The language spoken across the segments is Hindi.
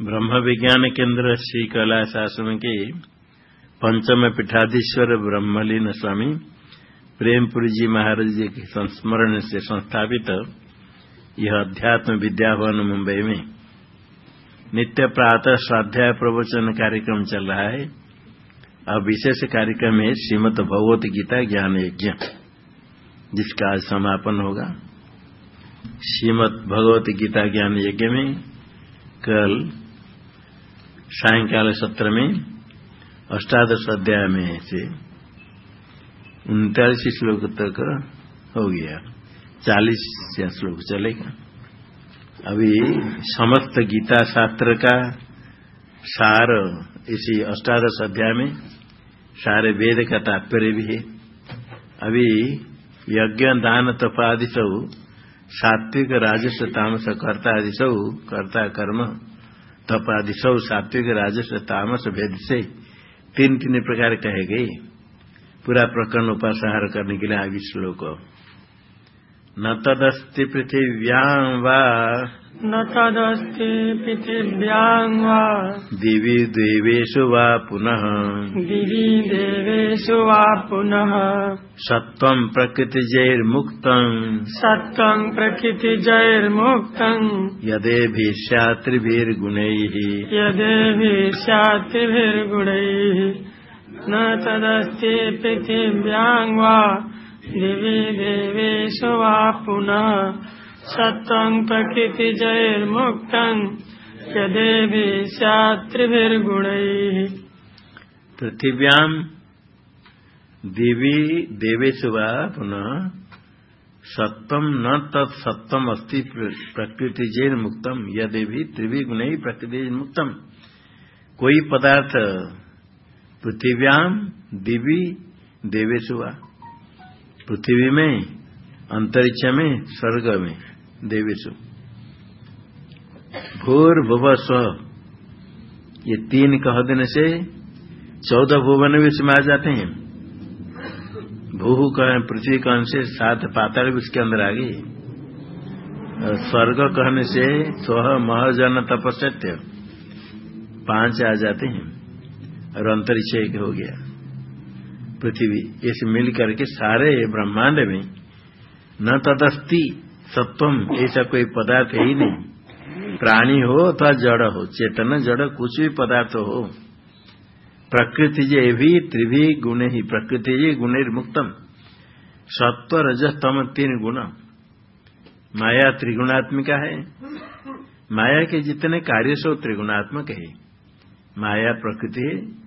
ब्रह्म विज्ञान केंद्र श्री कैलाश आश्रम के पंचम पीठाधीश्वर ब्रह्मलीन स्वामी प्रेमपुरी जी महाराज जी के संस्मरण से संस्थापित यह अध्यात्म विद्याभवन मुंबई में नित्य प्रातः स्वाध्याय प्रवचन कार्यक्रम चल रहा है। अब विशेष कार्यक्रम है श्रीमद भगवत गीता ज्ञान यज्ञ जिसका आज समापन होगा। श्रीमद भगवत गीता ज्ञान यज्ञ में कल सायंकाल सत्र में अष्टादश अध्याय में से उनतालीस श्लोक तक हो गया। चालीस श्लोक चलेगा। अभी समस्त गीता शास्त्र का सार इसी अष्टादश अध्याय में सारे वेद का तात्पर्य भी है। अभी यज्ञ, दान तपादि सब सात्विक, राजस्व, तामस, कर्ता आदि सब कर्ता कर्म तप आदि सब सात्विक, राजस, तामस, भेद से तीन तीन प्रकार कहे गए। पूरा प्रकरण उपासहार करने के लिए आगे श्लोक। न तदस्ति पृथिव्यां वा। न तदस्ति पृथिव्यां वा। दिवि देवेषु वा पुनः। दिवि देवेषु वा पुनः। सत्त्वं प्रकृतिजैर्मुक्तम्। सत्त्वं प्रकृतिजैर्मुक्तम्। यदेभिस्यात्रिभिर्गुणैः यदेभिः स्यात्रिभिर्गुणैः न तदस्ति पृथिव्यां वा। दिवि देवेषु वा पुनः सत्त्वं प्रकृतिजैर्मुक्तम् यदेभिः स्यात्रिभिर्गुणैः पृथिव्यां दिवि देवेषु वा पुनः, सत्तम न तत्सत्तम अस्ति प्रकृतिजैर मुक्तम यदि भी त्रिवी गुण ही प्रकृति मुक्तम कोई पदार्थ पृथिव्याम दिवी देवेशु पृथ्वी में, अंतरिक्ष में, स्वर्ग में देवेशु भूर स्व। ये तीन कह देने से चौदह भुवन भी उसमें आ जाते हैं। भू कहें, पृथ्वी कहने से सात पाताल भी उसके अंदर आ गई। स्वर्ग कहने से स्व महजन तपस्त्य पाँच आ जाते हैं। और अंतरिक्ष एक हो गया। पृथ्वी, इस मिल करके सारे ब्रह्मांड में न तदस्ति सत्वम, ऐसा कोई पदार्थ ही नहीं। प्राणी हो अथवा जड़ हो, चेतन, जड़ कुछ भी पदार्थ हो। प्रकृति जे भी त्रिभी गुण ही, प्रकृति जी गुणिर्मुक्तम। सत्व, रजस, तम तीन गुण। माया त्रिगुणात्मिका है। माया के जितने कार्य सो त्रिगुणात्मक है। माया प्रकृति है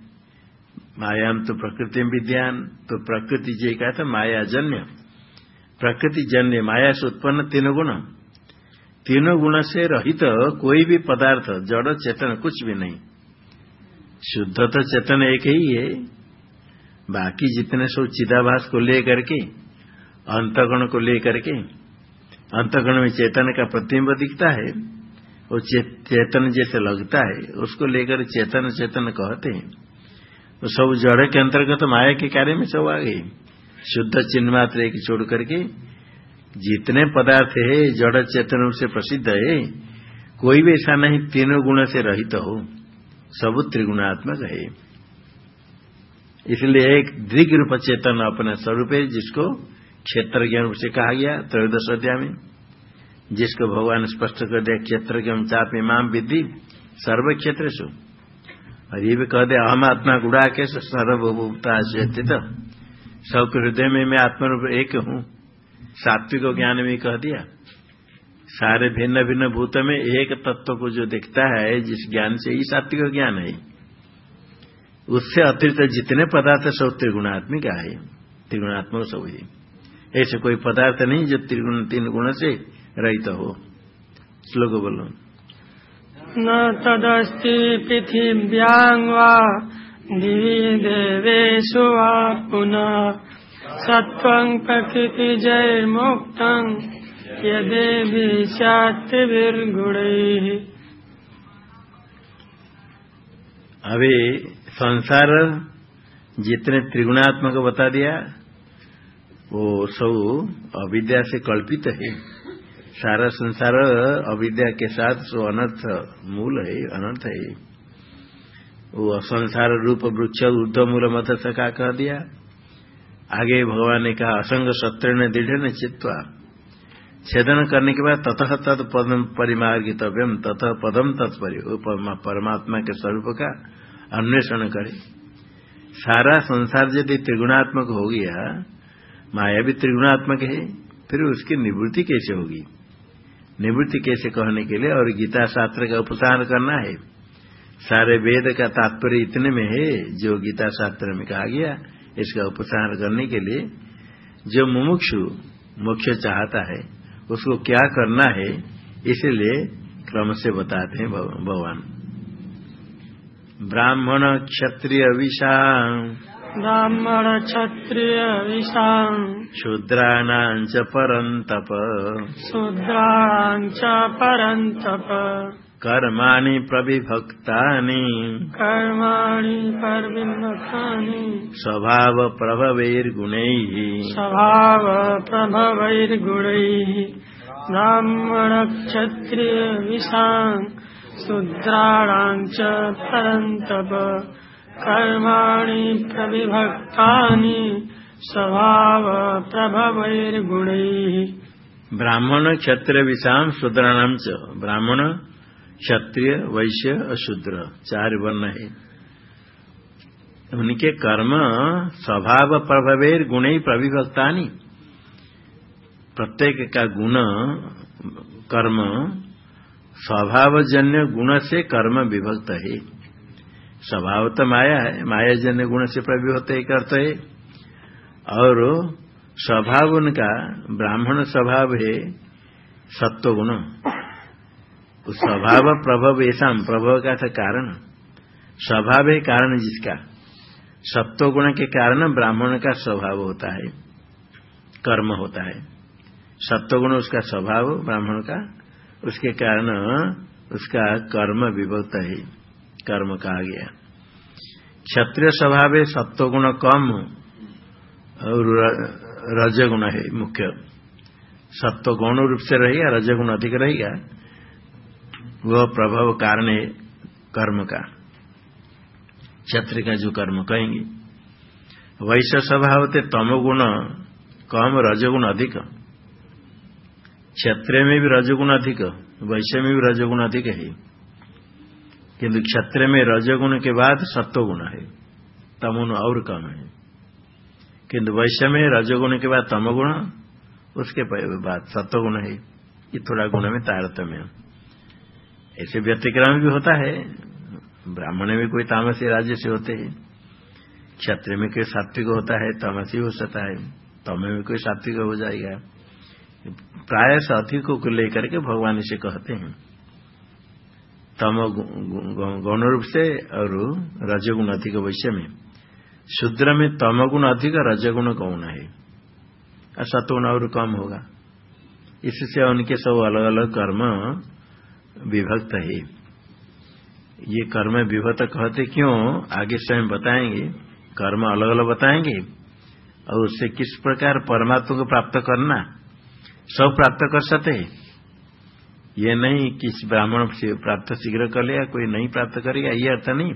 मायाम तो प्रकृति विद्यान तो प्रकृति जी कहा था माया जन्य। प्रकृति जन्य, माया से उत्पन्न तीनों गुण। तीनों गुण से रहित कोई भी पदार्थ, जड़, चेतन, कुछ भी नहीं। शुद्ध तो चेतन एक ही है। बाकी जितने सब चिदाभास को लेकर के, अंतगुण को लेकर के, अंतगुण में चेतन का प्रतिबिंब दिखता है, वो चेतन जैसे लगता है, उसको लेकर चेतन चेतन कहते हैं। तो सब जड़ के अंतर्गत माया के कार्य में सब आ गई। शुद्ध चिन्ह मात्र एक छोड़ करके जितने पदार्थ है, जड़ चेतन से प्रसिद्ध है, कोई भी ऐसा नहीं तीनों गुण से रहित हो। सब त्रिगुणात्मक है। इसलिए एक दृग रूप चेतन अपना स्वरूप है, जिसको क्षेत्र ज्ञान रूप से कहा गया, त्रयोदश अध्याय में। जिसको भगवान स्पष्ट कर दिया क्षेत्र ज्ञान चाप इमाम विधि सर्व क्षेत्र सु और ये भी कह दे, अहम आत्मा गुड़ा के सर्वभूता स्थित सबके हृदय में मैं आत्मरूप एक हूँ। सात्विक ज्ञान में कह दिया। सारे भिन्न भिन्न भूत में एक तत्व को जो देखता है, जिस ज्ञान से ही सात्विक ज्ञान है। उससे अतिरिक्त जितने पदार्थ सब त्रिगुणात्मिक है त्रिगुणात्मक सब ही ऐसे कोई पदार्थ नहीं जो त्रिगुण तीन गुण से रहित हो। श्लोक बोलो। न तदस्ति पृथिव्यां वा दिवि देवेषु वा पुनः। सत्त्वं प्रकृतिजैर्मुक्तम् यदेभिर्गुणैः अभी संसार जितने त्रिगुणात्मक बता दिया, वो सब अविद्या से कल्पित है। सारा संसार अविद्या के साथ सो अनर्थ मूल है, अनर्थ है। वो संसार रूप वृक्ष ऊर्ध मूल मत सका कह दिया। आगे भगवान ने कहा, असंग सत्र ने दृढ़ ने चित्वा। छेदन करने के बाद ततः तत् पदम परिमार्गितव्यम ततः पदम तत्पर। परमात्मा के स्वरूप का अन्वेषण करे। सारा संसार यदि त्रिगुणात्मक हो गया, माया भी त्रिगुणात्मक है, फिर उसकी निवृत्ति कैसे होगी? निवृत्ति कैसे कहने के लिए और गीता शास्त्र का उपसार करना है। सारे वेद का तात्पर्य इतने में है, जो गीता शास्त्र में कहा गया, इसका उपसार करने के लिए जो मुमुक्षु मुख्य चाहता है, उसको क्या करना है, इसलिए क्रम से बताते हैं भगवान। ब्राह्मण क्षत्रिय विषा ब्राह्मण क्षत्रिय विषाम् शूद्राणाम् च परन्तप। शूद्राणाम् च परन्तप। कर्माणि प्रविभक्तानि। कर्माणि प्रविभक्तानि। स्वभावप्रभवैर्गुणैः। स्वभावप्रभवैर्गुणैः। ब्राह्मणक्षत्रिय विषाम् शूद्राणाम् च परन्तप। कर्माणि प्रविभक्तानि स्वभाव प्रभवैर्गुणैः। ब्राह्मण, क्षत्रिय, विषाम शूद्राणाम ब्राह्मण, क्षत्रिय, वैश्य और शूद्र चार वर्ण है। उनके कर्म स्वभाव प्रभवेर गुण ही प्रविभक्तानी। प्रत्येक का गुण, कर्म, स्वभावजन्य गुण से कर्म विभक्त है। स्वभाव तो माया है माया जन्य गुण से प्रवृत्त एक अर्थ है। और स्वभाव उनका, ब्राह्मण स्वभाव है सत्व गुण स्वभाव प्रभव ऐसा प्रभव का था कारण। स्वभाव है कारण जिसका। सत्व गुण के कारण ब्राह्मण का स्वभाव होता है, कर्म होता है। सत्व गुण उसका स्वभाव, ब्राह्मण का, उसके कारण उसका कर्म विभक्त है। कर्म कहा गया। क्षत्रिय स्वभाव है सत्वगुण कम और रजगुण है मुख्य। सत्व गौण रूप से रहेगा, रजगुण अधिक रहेगा। वह प्रभाव कारण है कर्म का। क्षत्रिय का जो कर्म कहेंगे। वैश्य स्वभाव थे तमोगुण कम, रजगुण अधिक। क्षत्रिय में भी रजगुण अधिक, वैश्य में भी रजगुण अधिक है। किंतु क्षत्र में रजगुण के बाद सत्वगुण है तमुन और कम है। किंतु वैश्य में रजगुण के बाद तमगुण, उसके बाद सत्वगुण है। ये थोड़ा गुण में तारतम्य ऐसे व्यतिक्रम भी होता है। ब्राह्मण में कोई तामसी राज्य से होते हैं। क्षत्र में कोई सात्विक होता है, तमसी हो सकता है। तम में कोई सात्विक हो जाएगा। प्राय सात्विकों को लेकर के भगवान इसे कहते हैं। तम गौण रूप से और रजगुण अधिक वैश्य में शूद्र में तमगुण अधिक रजगुण गौण है सतगुण और कम होगा इससे उनके सब अलग अलग कर्म विभक्त है ये कर्म विभक्त कहते क्यों आगे स्वयं बताएँगे कर्म अलग अलग बताएँगे और उससे किस प्रकार परमात्मा को प्राप्त करना सब प्राप्त कर सकते हैं ये नहीं किस ब्राह्मण से प्राप्त शीघ्र कर लिया, कोई नहीं प्राप्त करेगा ये अर्थ नहीं।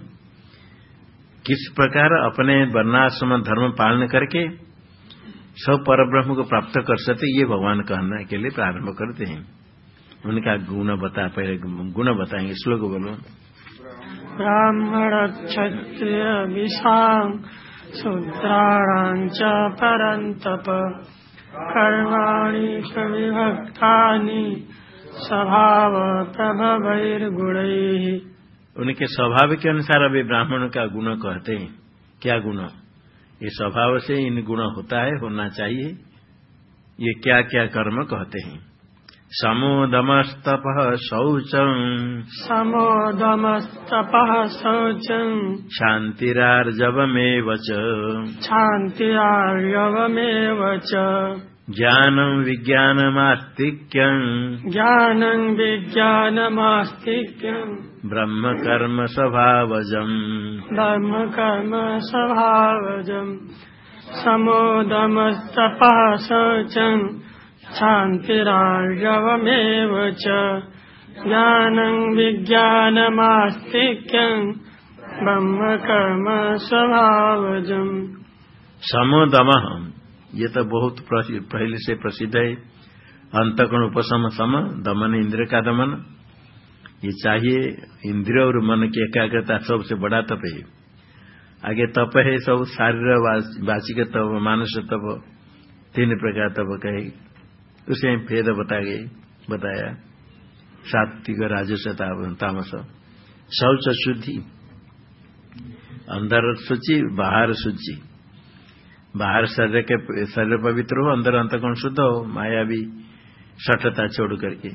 किस प्रकार अपने वर्णाश्रम धर्म पालन करके सब पर ब्रह्म को प्राप्त कर सकते, ये भगवान कहने के लिए प्रारंभ करते हैं। उनका गुण बता, पहले गुण बताएँगे, श्लोक बोलो। ब्राह्मण क्षत्रिय शूद्राणांच परंतप कर्माणि विभक्तानि स्वभाव प्रभवैर्गुण उनके स्वभाव के अनुसार अभी ब्राह्मण का गुण कहते हैं। क्या गुण? ये स्वभाव से इन गुण होता है होना चाहिए। ये क्या क्या कर्म कहते हैं? समोदमस्तप शौचम समोदमस्तप शौचम शांतिरार्जवमेव शांतिरार्जवमेव ज्ञानम् विज्ञानमास्तिक्यम् ज्ञानम् विज्ञानमास्तिक्यम् ब्रह्म कर्म स्वभावजम् ब्रह्म कर्म स्वभावजम् समोदमस्तपः शौचम् शान्तिरार्जवमेव च। ज्ञानं विज्ञानमास्तिक्यम् ब्रह्मकर्म स्वभावजम् समोदम ये तो बहुत पहले से प्रसिद्ध है। अंतकण उपशम सम, दमन इंद्र का दमन। ये चाहिए इंद्रिय और मन की एकाग्रता सबसे बड़ा तप है। आगे तप है सब शारीर वाचिक तप, मानस तप, तीन प्रकार तप कहे। उसे भेद बता गए बताया। सात्विक राजस तामस। शौच शुद्धि। अंदर शुचि, बाहर शुचि। बाहर शरीर के, शरीर पवित्र हो, अंदर अंतकोण शुद्ध हो, माया भी सठता छोड़ करके।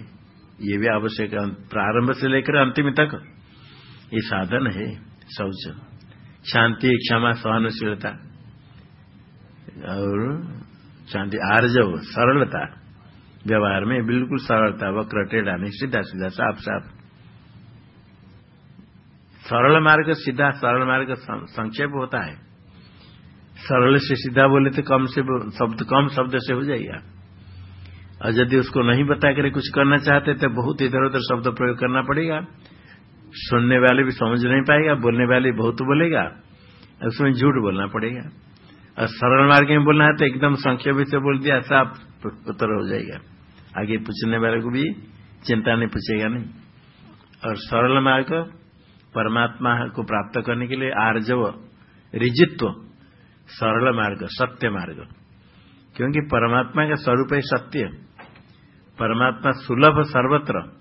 ये भी आवश्यक प्रारंभ से लेकर अंतिम तक। ये साधन है, शौच। शांति, क्षमा, सहनशीलता। और शांति आर्जव सरलता। व्यवहार में बिल्कुल सरलता, वक्र, टेढ़ा नहीं सीधा सीधा साफ़ साफ़। सरल मार्ग, सीधा, सरल मार्ग संक्षेप होता है। सरल से सीधा बोले तो कम से शब्द, कम शब्द से हो जाएगा। और यदि उसको नहीं बता कर कुछ करना चाहते तो बहुत इधर उधर शब्द प्रयोग करना पड़ेगा। सुनने वाले भी समझ नहीं पाएगा, बोलने वाले बहुत बोलेगा, उसमें झूठ बोलना पड़ेगा। और सरल मार्ग में बोलना है तो एकदम संक्षेप से बोल दिया, साफ़ उत्तर हो जाएगा। आगे पूछने वाले को भी चिंता नहीं पूछेगा नहीं। और सरल मार्ग परमात्मा को प्राप्त करने के लिए आर्जव, रिजित्व सरल मार्ग, सत्य मार्ग। क्योंकि परमात्मा का स्वरूप है सत्य परमात्मा सुलभ सर्वत्र।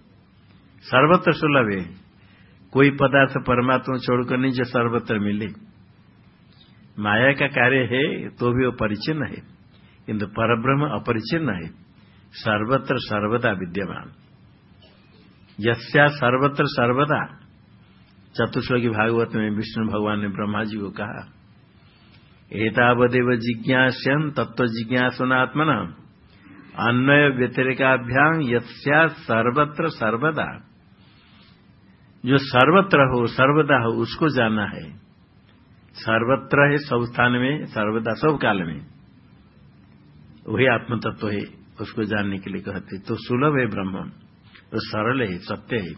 सर्वत्र सुलभ है। कोई पदार्थ परमात्मा छोड़कर नहीं जो सर्वत्र मिले। माया का कार्य है तो भी वो परिचिन्न है। किंतु परब्रह्म अपरिचिन्न है। सर्वत्र सर्वदा विद्यमान। यस्या सर्वत्र सर्वदा। चतुश्लोकी भागवत में विष्णु भगवान ने ब्रह्मा जी को कहा एतावदेव जिज्ञासन तत्व जिज्ञासनात्मन अन्वय व्यतिरिकाभ्याम सर्वत्र सर्वदा। जो सर्वत्र हो, सर्वदा हो, उसको जानना है। सर्वत्र है सब स्थान में, सर्वदा सब काल में। वही आत्म तत्व है, उसको जानने के लिए कहते तो सुलभ है ब्रह्म। तो सरल है, सत्य है।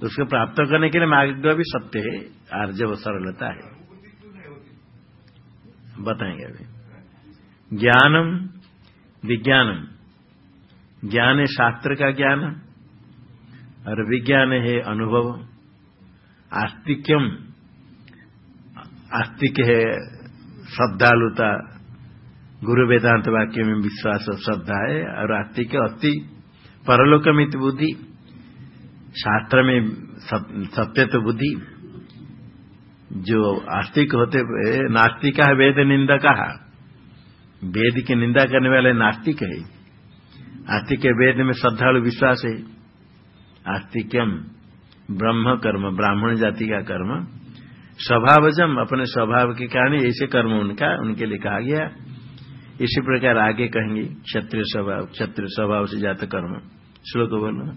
तो उसको प्राप्त करने के लिए मार्ग भी सत्य है, आर्जव सरलता है। बताएँगे अभी। ज्ञानम, विज्ञानम। ज्ञान है शास्त्र का ज्ञान, और विज्ञान है अनुभव। आस्तिक्यम, आस्तिक है श्रद्धालुता गुरु वेदांत वाक्य में विश्वास और श्रद्धा है, और आस्तिक अस्थि परलोकमित बुद्धि। शास्त्र में सत्य तो बुद्धि। जो आस्तिक होते नास्तिक है, वेद निंदक वेद की निंदा करने वाले नास्तिक है। आस्तिक वेद में श्रद्धालु विश्वास है। आस्तिक्यम ब्रह्म कर्म, ब्राह्मण जाति का कर्म। स्वभावजम, अपने स्वभाव के कारण ऐसे कर्म उनका, उनके लिए कहा गया। इसी प्रकार आगे कहेंगे, क्षत्रिय स्वभाव क्षत्रिय स्वभाव से जात कर्म। श्लोक बोलो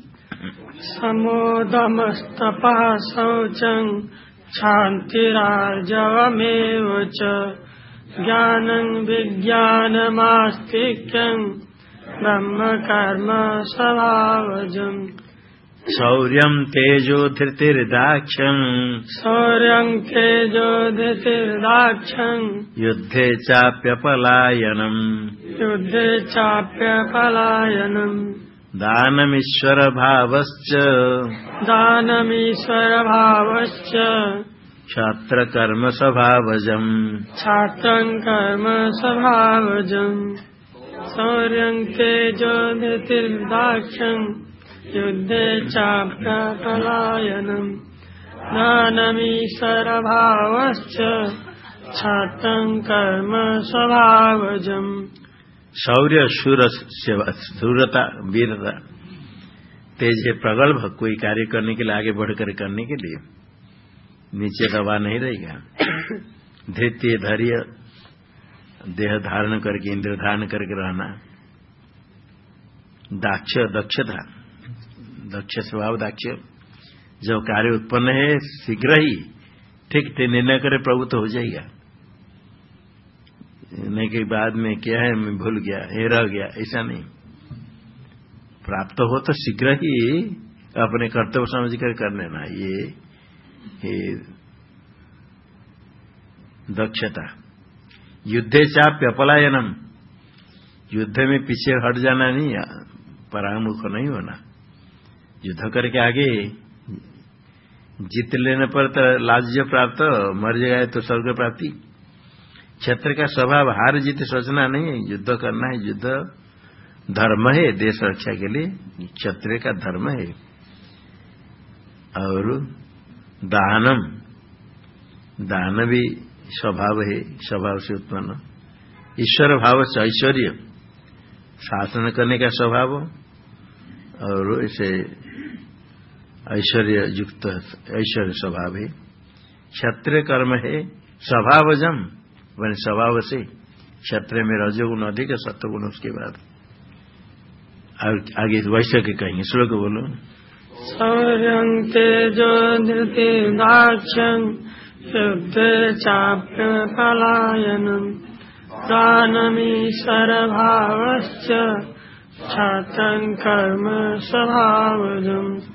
समोदमस्तपः शौचम् क्षान्तिरार्जवमेव च। ज्ञानं विज्ञानमास्तिक्यम् ब्रह्म कर्म स्वभावजम् शौर्यम् तेजो धृतिर्दाक्ष्यम् शौर्यं तेजो धृतिर्दाक्ष्यम् युद्धे चाप्यपलायनम्। युद्धे चाप्यपलायनम्। दानमीश्वर भावश्च दानमीश्वरभावश्च। क्षात्रकर्म स्वभावजम् छात्रं कर्म स्वभावजम् शौर्यं तेजो धृतिर्दाक्ष्यम् युद्धे चाप्यपलायनम् दानमीश्वरभावश्च। छात्रं कर्म स्वभावजम् शौर्य, शूर शूरता, वीरता, तेज प्रगल्भ कोई कार्य करने के लिए, आगे बढ़कर करने के लिए नीचे दबा नहीं रहेगा। धृत्य, धैर्य, देह धारण करके, इंद्र धारण करके रहना। दाक्ष, दक्षता, दक्ष स्वभाव, दाक्ष। जब कार्य उत्पन्न है, शीघ्र ही ठीक निर्णय करे प्रभु तो हो जाएगा। नहीं के बाद में क्या है? मैं भूल गया ये रह गया ऐसा नहीं। प्राप्त हो तो शीघ्र ही अपने कर्तव्य समझ कर कर लेना ये, ये दक्षता। युद्धे चाप्य पलायनम। युद्ध में पीछे हट जाना नहीं परामुख नहीं होना। युद्ध करके आगे जीत लेने पर तो लाज्य प्राप्त मर जाए तो स्वर्ग प्राप्ति। क्षेत्र का स्वभाव हार जीत सोचना नहीं है, युद्ध करना है, युद्ध धर्म है, देश रक्षा के लिए क्षत्रिय का धर्म है। और दानम, दान भी स्वभाव है, स्वभाव से उत्पन्न। ईश्वर भाव से ऐश्वर्य, शासन करने का स्वभाव और इसे ऐश्वर्य युक्त ऐश्वर्य स्वभाव है। क्षत्रिय कर्म है, स्वभावजम। वन स्वभाव से क्षत्रिय में रजोगुण अधिक सत्वगुण उसके बाद। आगे वैश्य के कहेंगे, श्लोक बोलो। तेजो धृति दाक्ष्यम युद्धे चाप्य पलायनम। दानमीश्वर भावश्च कर्म स्वभावजम्।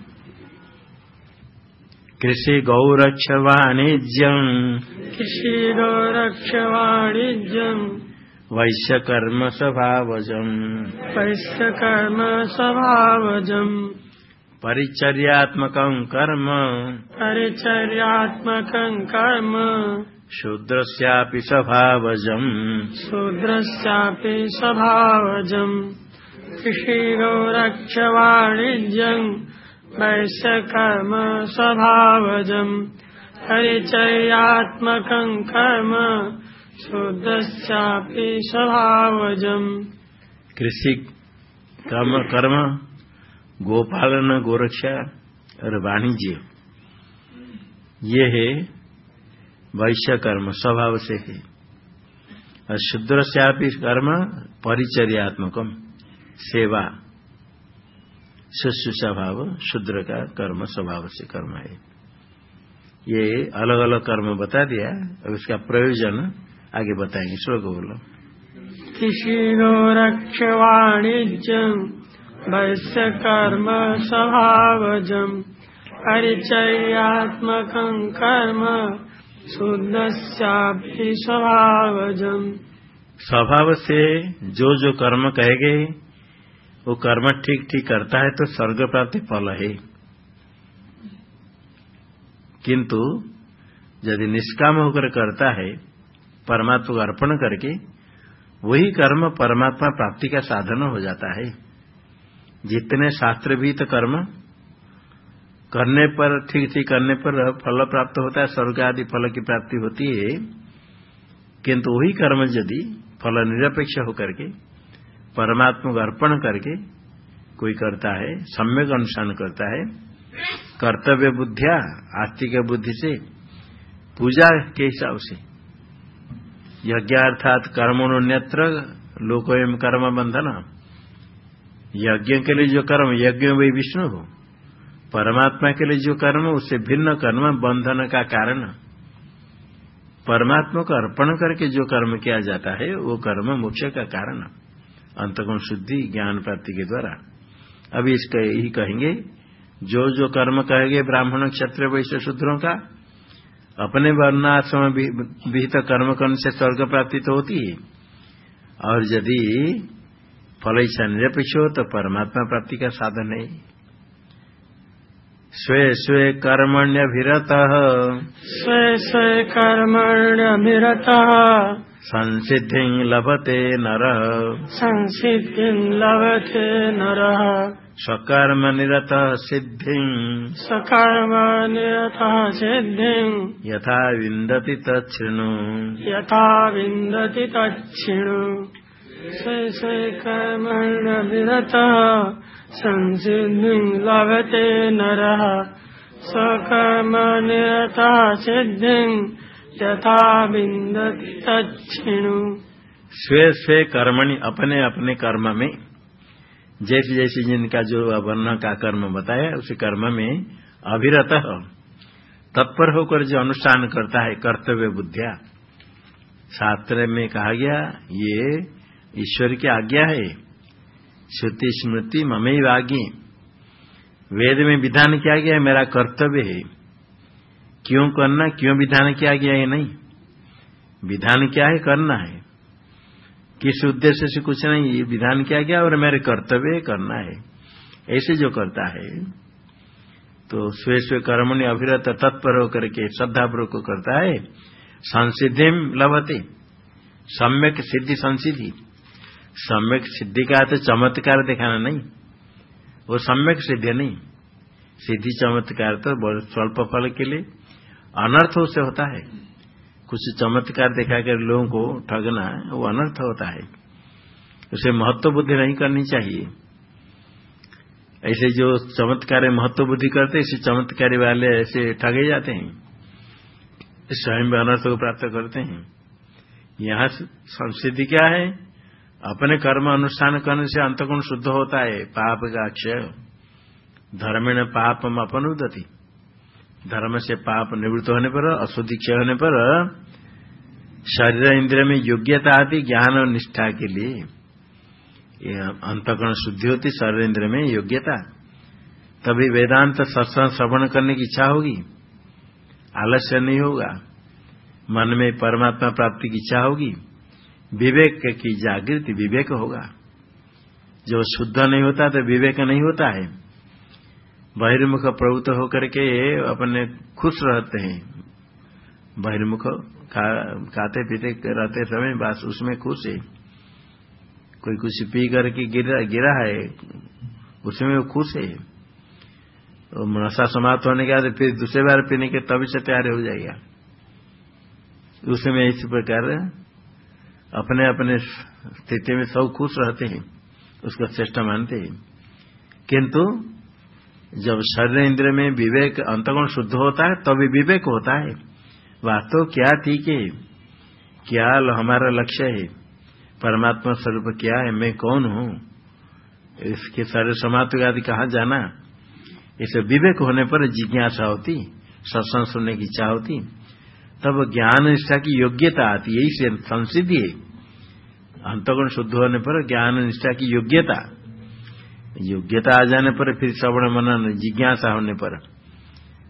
कृषि गौरक्ष वाणिज्यम कृषि गौरक्ष वाणिज्यम वैश्य कर्म स्वभावजम वैश्य कर्म स्वभावजम परिचर्यात्मक कर्म। परिचर्यात्मक कर्म। शूद्रस्यापि स्वभावजम शूद्रस्यापि स्वभावजम कृषि गौरक्ष वाणिज्यम वैश्यकर्म स्वभावजम्। परिचर्यात्मकम् कर्म शुद्धस्यापि स्वभावजम्। कृषि कर्म कर्म, गोपालन, गोरक्षा और वाणिज्य, ये है वैश्य कर्म स्वभाव से है। और शुद्र से कर्म, परिचर्यात्मकम, सेवा। शुश्रूषा भाव शुद्र का कर्म स्वभाव से कर्म है। ये अलग अलग कर्म बता दिया अब इसका प्रयोजन आगे बताएँगे। श्लोक बोलो। किसी रक्ष वाणिज्यम वैश्य कर्म स्वभावजम परिचयात्मक कर्म शुद्ध स्वभावजम स्वभाव से जो जो कर्म कहेगे वो कर्म ठीक ठीक करता है तो स्वर्ग प्राप्ति फल है। किंतु यदि निष्काम होकर करता है, परमात्मा को अर्पण करके, वही कर्म परमात्मा प्राप्ति का साधन हो जाता है। जितने शास्त्र भी तो कर्म करने पर, ठीक ठीक करने पर फल प्राप्त होता है, स्वर्ग आदि फल की प्राप्ति होती है, किंतु वही कर्म यदि फल निरपेक्ष होकर के परमात्मा को अर्पण करके कोई करता है, सम्यक अनुष्ठान करता है, कर्तव्य बुद्धिया, आस्तिक बुद्धि से, पूजा के हिसाब से। यज्ञ अर्थात कर्मोन्यत्र, लोक एवं कर्म बंधन। यज्ञ के लिए जो कर्म, यज्ञ वही विष्णु हो। परमात्मा के लिए जो कर्म, उससे भिन्न कर्म बंधन का कारण। परमात्मा को अर्पण करके जो कर्म किया जाता है, वो कर्म मोक्ष का कारण। अंतगुण शुद्धि ज्ञान प्राप्ति के द्वारा। अभी इसका यही कहेंगे, जो जो कर्म कहेंगे ब्राह्मण क्षत्र वैश्य शूद्रों का, अपने वर्णाश्रम विहित कर्म करने से स्वर्ग प्राप्ति तो होती है। और यदि फल इच्छा निरपेक्ष हो तो परमात्मा प्राप्ति का साधन है। स्वे स्वे कर्मण्यभिरत। स्वे स्वे कर्मण्यभिरत। संसिधि लभते नर। संसिधि लभते नर। स्वकर्म निरत सिद्धि। स्वकर्म निरत सिद्धि। यथा विन्दति तच्छृणु। यथा विन्दति तच्छृणु। स्वे स्वे कर्मण संसिधि लभते नर। स्वकर्म निरत सिद्धि। यथा बिंदक्षिणु स्वे स्वे कर्मणि अपने अपने कर्म में। जैसे जैसे जिनका जो वर्ण का कर्म बताया, उस कर्म में अभिरत तत्पर होकर जो अनुष्ठान करता है, कर्तव्य बुद्धिया। शास्त्र में कहा गया, ये ईश्वर की आज्ञा है। श्रुति स्मृति ममे वागी वेद में विधान किया गया, मेरा कर्तव्य है। क्यों करना क्यों विधान किया गया है नहीं? विधान क्या है? करना है। किस उद्देश्य से कुछ नहीं, ये विधान किया गया और मेरे कर्तव्य करना है। ऐसे जो करता है तो स्वे स्वे कर्मणि अभिरत तत्पर होकर के श्रद्धापूर्वक करता है। संसिधि लभते। सम्यक सिद्धि संसिधि सम्यक सिद्धि का तो चमत्कार दिखाना नहीं। वो सम्यक सिद्धि नहीं। सिद्धि चमत्कार तो स्वल्प फल के लिए। अनर्थ से होता है। कुछ चमत्कार दिखाकर लोगों को ठगना वो अनर्थ होता है। उसे महत्व बुद्धि नहीं करनी चाहिए। ऐसे जो चमत्कार महत्व बुद्धि करते इसे चमत्कारी वाले ऐसे ठगे जाते हैं। स्वयं भी अनर्थ को प्राप्त करते हैं। यहाँ संसिद्धि क्या है? अपने कर्म अनुष्ठान करने से अंतगुण शुद्ध होता है। पाप का क्षय धर्मेण पापम अपनुदती। धर्म से पाप निवृत्त होने पर, अशुद्धि क्षय होने पर, शरीर इंद्र में योग्यता आती ज्ञान और निष्ठा के लिए अंतकरण शुद्धि होती, शरीर इंद्र में योग्यता। तभी वेदांत सत्संग श्रवण करने की इच्छा होगी। आलस्य नहीं होगा। मन में परमात्मा प्राप्ति की इच्छा होगी। विवेक की जागृति, विवेक होगा। जो शुद्ध नहीं होता तो विवेक नहीं होता है। बहिर्मुख प्रवृत्त होकर के अपने खुश रहते हैं। बहिर्मुख खा, खाते पीते रहते समय बस उसमें खुश है। कोई कुछ पी करके गिरा गिरा है उसमें वो खुश है। तो नशा समाप्त होने के बाद फिर दूसरे बार पीने के तभी से तैयार हो जाएगा। उसमें इस प्रकार अपने अपने स्थिति में सब खुश रहते हैं। उसका श्रेष्ठ मानते हैं। किंतु जब शरीर इंद्र में विवेक अंतगुण शुद्ध होता है, तभी विवेक होता है। वास्तव क्या ठीक है क्या हमारा लक्ष्य है? परमात्मा स्वरूप क्या है? मैं कौन हूँ? इसके सारे समाप्त आदि कहा जाना? इसे विवेक होने पर जिज्ञासा होती, सत्संग सुनने की इच्छा होती। तब ज्ञान निष्ठा की योग्यता आती, यही संसिद्धि है। अंतगुण शुद्ध होने पर ज्ञान निष्ठा की योग्यता। योग्यता आ जाने पर फिर श्रवण मनन, जिज्ञासा होने पर।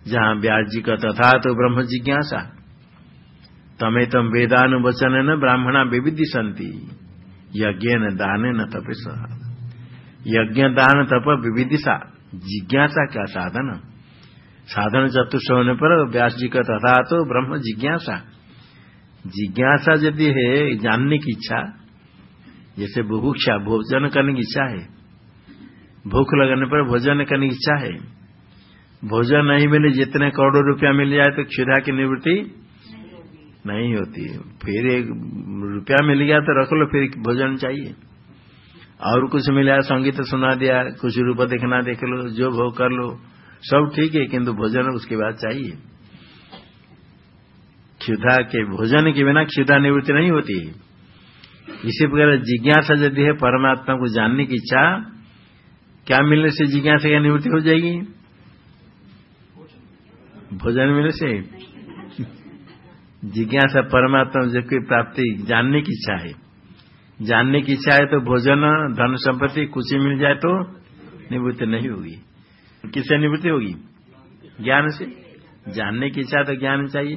जहाँ व्यास जी का तथा तो ब्रह्म जिज्ञासा। तमे तम वेदानुवचन न ब्राह्मणा विविधि संति यज्ञ न दान न तपस। यज्ञ दान तप विविधिशा जिज्ञासा क्या साधन? साधन चतुर्थ होने पर व्यास जी का तथा तो ब्रह्म जिज्ञासा। जिज्ञासा यदि है, जानने की इच्छा, जैसे बुभुक्षा, भोजन करने की इच्छा है भूख लगने पर भोजन करने की इच्छा है। भोजन नहीं मिले, जितने करोड़ों रुपया मिल जाए तो क्षुधा की निवृत्ति नहीं होती फिर एक रुपया मिल गया तो रख लो, फिर भोजन चाहिए। और कुछ मिला, संगीत सुना दिया, कुछ रूप देखना देख लो, जो भोग कर लो, सब ठीक है, किंतु भोजन उसके बाद चाहिए। क्षुधा के, भोजन के बिना क्षुधा निवृत्ति नहीं होती इसी प्रकार जिज्ञासा यदि है, परमात्मा को जानने की इच्छा क्या मिलने से जिज्ञासा की निवृत्ति हो जाएगी? भोजन मिलने से? जिज्ञासा परमात्मा की प्राप्ति जानने की इच्छा है। जानने की इच्छा है तो भोजन, धन संपत्ति कुछ मिल जाए तो निवृत्ति नहीं होगी। किससे निवृत्ति होगी? ज्ञान से। जानने की इच्छा तो ज्ञान चाहिए।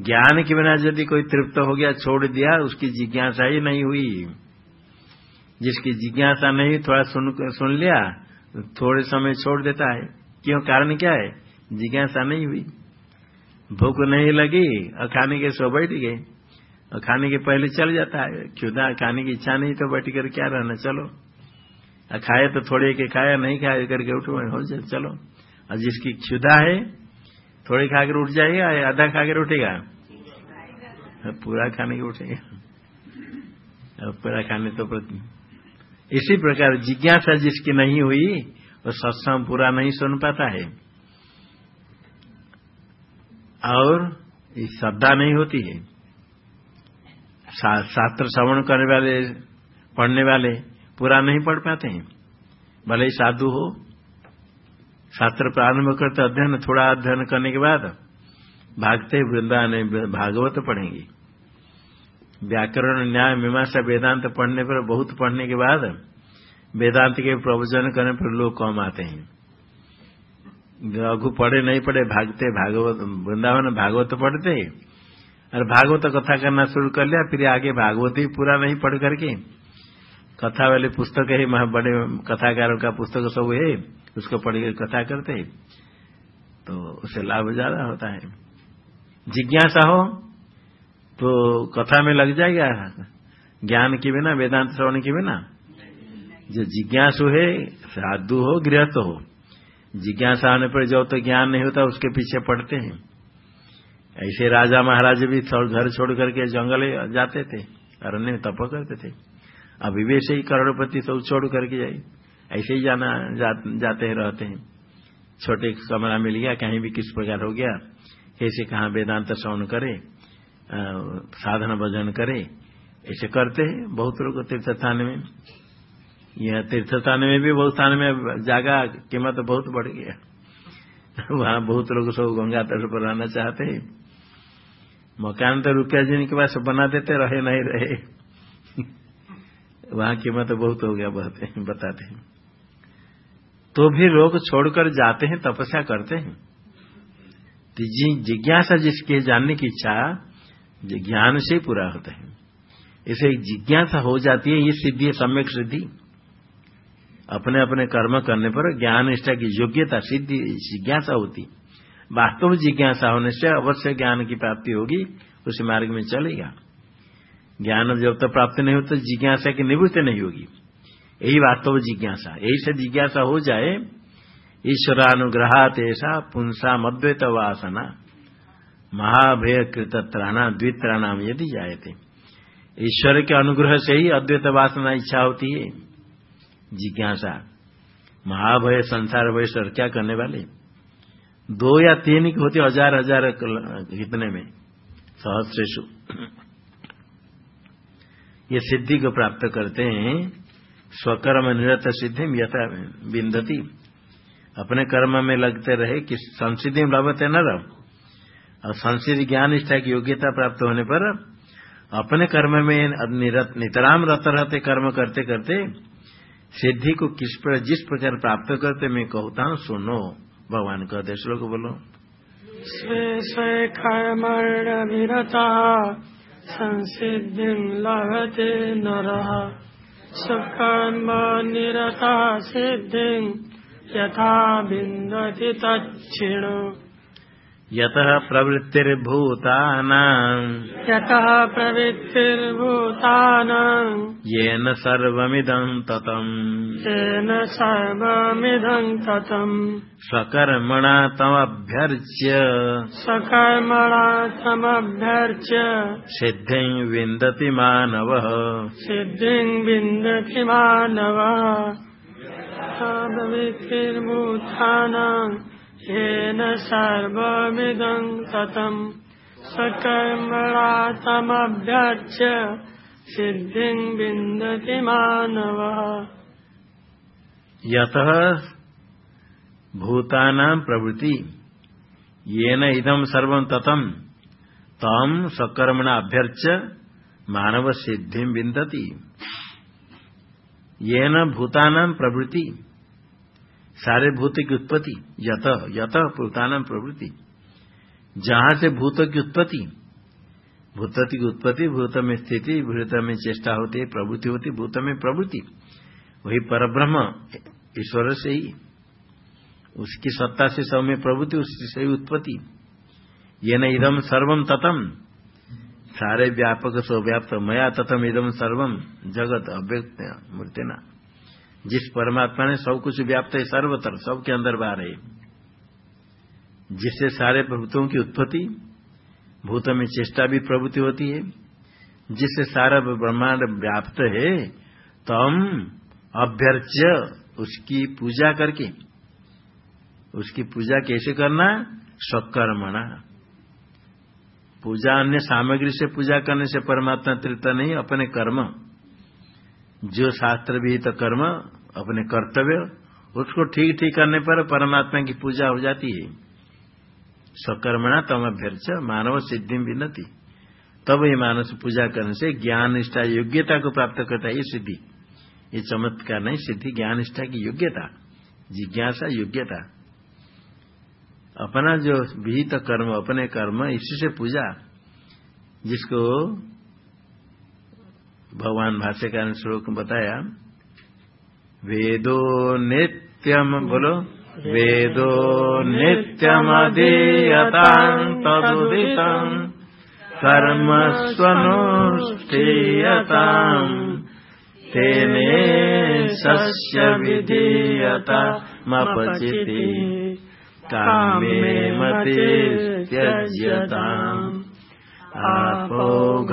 ज्ञान के बिना यदि कोई तृप्त हो गया, छोड़ दिया, उसकी जिज्ञासा ही नहीं हुई। जिसकी जिज्ञासा नहीं थोड़ा सुन सुन लिया, थोड़े समय छोड़ देता है। क्यों? कारण क्या है? जिज्ञासा नहीं हुई। भूख नहीं लगी और खाने के सो बैठ गए। और खाने के पहले चल जाता है। क्षुदा खाने की इच्छा नहीं तो बैठ कर क्या रहना? चलो। खाए तो थोड़े के खाया, नहीं खाए करके उठो हो जाए चलो। और जिसकी क्षुदा है, थोड़े खाकर उठ जाएगा या आधा खाकर उठेगा? पूरा खाने के उठेगा। पूरा खाने तो इसी प्रकार जिज्ञासा जिसकी नहीं हुई, वो सत्संग पूरा नहीं सुन पाता है। और श्रद्धा नहीं होती है। शास्त्र श्रवण करने वाले, पढ़ने वाले पूरा नहीं पढ़ पाते हैं। भले ही साधु हो। शास्त्र प्रारंभ करते अध्ययन, थोड़ा अध्ययन करने के बाद भागते वृंदावन भागवत पढ़ेंगे। व्याकरण, न्याय, मीमांसा, वेदांत पढ़ने पर, बहुत पढ़ने के बाद, वेदांत के प्रवचन करने पर लोग कम आते हैं। रघु पढ़े, नहीं पढ़े, भागते, भागवत, वृंदावन भागवत पढ़ते, और भागवत कथा करना शुरू कर लिया, फिर आगे भागवत ही पूरा नहीं पढ़ करके, कथा वाले पुस्तक है बड़े कथाकारों का पुस्तक सब है, उसको पढ़ के कथा करते तो उससे लाभ ज़्यादा होता है। जिज्ञासा हो तो कथा में लग जाएगा। ज्ञान के बिना वेदांत श्रवण के बिना। जो जिज्ञासु है साधु हो गृहस्थ हो। जिज्ञासा आने पर जब तो ज्ञान नहीं होता उसके पीछे पड़ते हैं। ऐसे राजा महाराज भी घर छोड़ करके जंगल जाते थे अरण्य तप करते थे। अभी ऐसे ही करोड़पति सब छोड़ करके जाए। ऐसे ही जाना जा, जाते हैं रहते हैं। छोटे कमरा मिल गया कहीं भी किस प्रकार हो गया कैसे कहा वेदांत श्रवण करे। साधन भजन करे, ऐसे करते हैं बहुत लोग तीर्थ स्थान में। यह तीर्थ स्थान में भी बहुत स्थान में जागा कीमत बहुत बढ़ गया। वहाँ बहुत लोग सब गंगा तट पर रहना चाहते हैं। मकान तो रुपया जिनके पास बना देते रहे नहीं रहे। वहाँ कीमत बहुत हो गया बताते हैं। तो भी लोग छोड़कर जाते हैं, तपस्या करते हैं। जिज्ञासा जिसके जानने की इच्छा ज्ञान से पूरा होता है। इसे जिज्ञासा हो जाती है, ये सिद्धि सम्यक सिद्धि। अपने अपने कर्म करने पर ज्ञान निष्ठा की योग्यता, सिद्धि, जिज्ञासा होती। वास्तव जिज्ञासा होने से अवश्य ज्ञान की प्राप्ति होगी, उस मार्ग में चलेगा। ज्ञान जब तक प्राप्त नहीं होता तो जिज्ञासा की निवृत्ति नहीं होगी। यही वास्तव जिज्ञासा। यही से जिज्ञासा हो जाए, ईश्वरानुग्रहात ऐसा पुंसा मद्वैत वासना। महाभय कृतत्राणा द्वित्राणाम, यदि जाए थे ईश्वर के अनुग्रह से ही अद्वैत वासना इच्छा होती है। जिज्ञासा, महाभय संसार भय सर क्या करने वाले? दो या तीन की होती हज़ार हज़ार कितने में, सहस्रेशु। ये सिद्धि को प्राप्त करते हैं, स्वकर्म निरत सिद्धि यथा बिंदती अपने कर्म में लगते रहे कि संसिधि लभते न रह। और संसिधि ज्ञान निष्ठा की योग्यता प्राप्त होने पर अपने कर्म में नितराम रत रहते, कर्म करते करते सिद्धि को किस पर जिस प्रकार प्राप्त करते मैं कहता हूँ, सुनो। भगवान कहते श्लोक बोलो। स्वे स्वे कर्मणभिरता संसिद्धि लभते नर। स्वकर्म निरता सिद्धि यथा बिंदति तक्षिण यतः प्रवृत्तिर्भूतानाम् यतः प्रवृत्तिर्भूतानाम् येन सर्वमिदम् ततम्। येन सर्वमिदम् ततम्। स्वकर्मणा तमभ्यर्च्य। स्वकर्मणा तमभ्यर्च्य। सिद्धिम् विन्दति मानवः। सिद्धिम् विन्दति मानवः। प्रवृत्तिर्भूतानाम् येन सर्वमिदं ततम् सकर्मणा सिद्धिं विन्दति मानवः। यतः भूतानां प्रवृत्ति, येन इदं सर्वं ततम् तम सकर्मणा अभ्यर्च्य मानव सिद्धिं विन्दति। येन भूतानां प्रवृत्ति सारे भूत की उत्पत्ति, यत यत भूतान प्रवृत्ति। जहाँ से भूत की उत्पत्ति, भूत की उत्पत्ति, भूत में स्थिति, भूत में चेष्टा होती है प्रवृत्ति होती, भूत में प्रवृत्ति। वही परब्रह्म ईश्वर से ही। उसकी सत्ता से सब में प्रवृत्ति, उससे ही उत्पत्ति। ये न इदम सर्वम ततम। सारे व्यापक, स्वव्याप्त, मया ततम इदम सर्वम जगत अव्यक्त मूर्तिना। जिस परमात्मा ने सब कुछ व्याप्त है, सर्वतर, सबके अंदर बाहर है। जिससे सारे प्रभुत्वों की उत्पत्ति, भूत में चेष्टा भी प्रवृत्ति होती है। जिससे सारा ब्रह्मांड व्याप्त है, तम अभ्यर्च्य उसकी पूजा करके। उसकी पूजा कैसे करना? स्वकर्मणा पूजा अन्य सामग्री से पूजा करने से परमात्मा तृप्त नहीं, अपने कर्म। जो शास्त्र विहित तो कर्म, अपने कर्तव्य, उसको ठीक ठीक करने पर परमात्मा की पूजा हो जाती है। स्वकर्मणा तम अभ्यर्च मानव सिद्धि विनती तब ये मानस पूजा करने से ज्ञान निष्ठा योग्यता को प्राप्त करता है, ये सिद्धि। ये चमत्कार नहीं, सिद्धि ज्ञान निष्ठा की योग्यता, जिज्ञासा योग्यता। अपना जो विहित कर्म, अपने कर्म, इसी से पूजा, जिसको भगवान भाष्यकार श्लोक बताया, वेदो नित्यम बोलो, वेदो नित्यमधीयताम् तदुदितम् कर्म स्वनुष्ठीयताम् तेने सस्य विधीयता, मपचिति कामे मते त्यज्यताम् आपोघ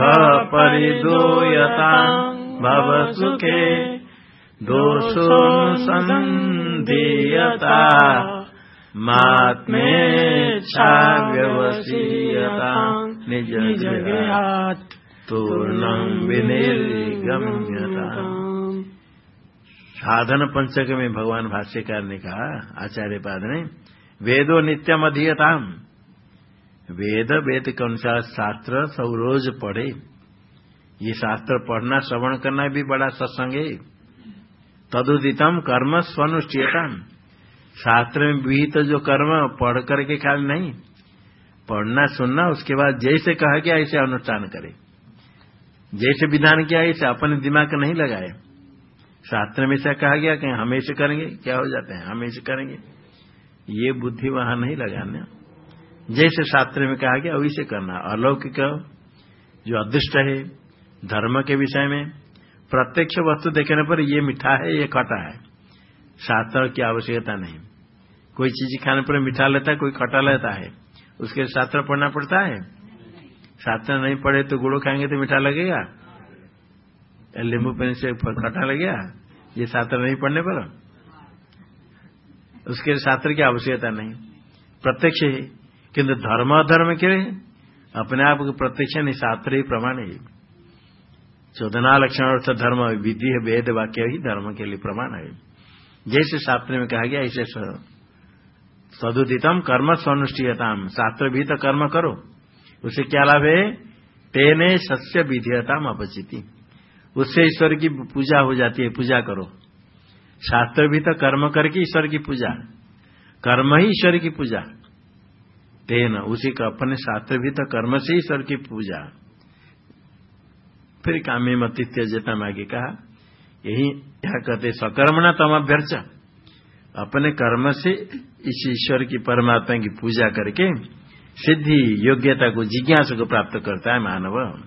परिदूयताम् भव सुखे दोषोऽनुसन्धीयता मात्मेच्छा व्यवसीयता निजगृहात् पूर्णम् विनिर्गम्यता साधन पंचक में भगवान भाष्यकार ने कहा आचार्य पाद ने वेदो नित्यम अधीयताम वेद वेद के अनुसार शास्त्र सब रोज पढ़े। ये शास्त्र पढ़ना, श्रवण करना भी बड़ा सत्संग है। तदुदितम कर्म स्वनुष्ठीयता शास्त्र में विहित तो जो कर्म पढ़ करके ख्याल नहीं, पढ़ना, सुनना, उसके बाद जैसे कहा गया ऐसे अनुष्ठान करे। जैसे विधान किया, ऐसे अपने दिमाग नहीं लगाए। शास्त्र में ऐसा कहा गया कि हम ऐसे करेंगे, क्या हो जाते हैं? हम ऐसे करेंगे। ये बुद्धि वहाँ नहीं लगाना। जैसे शास्त्र में कहा गया, वैसे करना अलौकिक जो अदृष्ट है, धर्म के विषय में, प्रत्यक्ष वस्तु देखने पर ये मीठा है, ये खटा है। शास्त्र की आवश्यकता नहीं। कोई चीज़ खाने पर मीठा लेता है, कोई खटा लेता है, उसके शास्त्र पढ़ना पड़ता है? शास्त्र नहीं पढ़े तो गुड़ो खाएँगे तो मीठा लगेगा। लींबू पीने से खटा लगेगा? ये शास्त्र नहीं पढ़ने पर। उसके शास्त्र की आवश्यकता नहीं। प्रत्यक्ष है। किंतु धर्म अधर्म के अपने आप को प्रत्यक्ष शास्त्र ही प्रमाण है चौदना लक्षण अर्थ धर्म, विधि वेद वाक्य ही धर्म के लिए प्रमाण है। जैसे शास्त्र में कहा गया, ऐसे सदुदितम कर्म स्वनुष्ठीयताम शास्त्र भी तो कर्म करो। उसे क्या लाभ है? तेने सस्य विधेयताम अपचिति। उससे ईश्वर की पूजा हो जाती है, पूजा करो। शास्त्र भी तो कर्म करके ईश्वर की पूजा। कर्म ही ईश्वर की पूजा। तेन उसी का अपने भी तो कर्म से ही ईश्वर की पूजा। फिर कामे मती त्यजता आगे कहा, यही क्या कहते सकर्मणा तम अभ्यर्च अपने कर्म से इस ईश्वर की परमात्मा की पूजा करके सिद्धि योग्यता को जिज्ञासा को प्राप्त करता है मानव।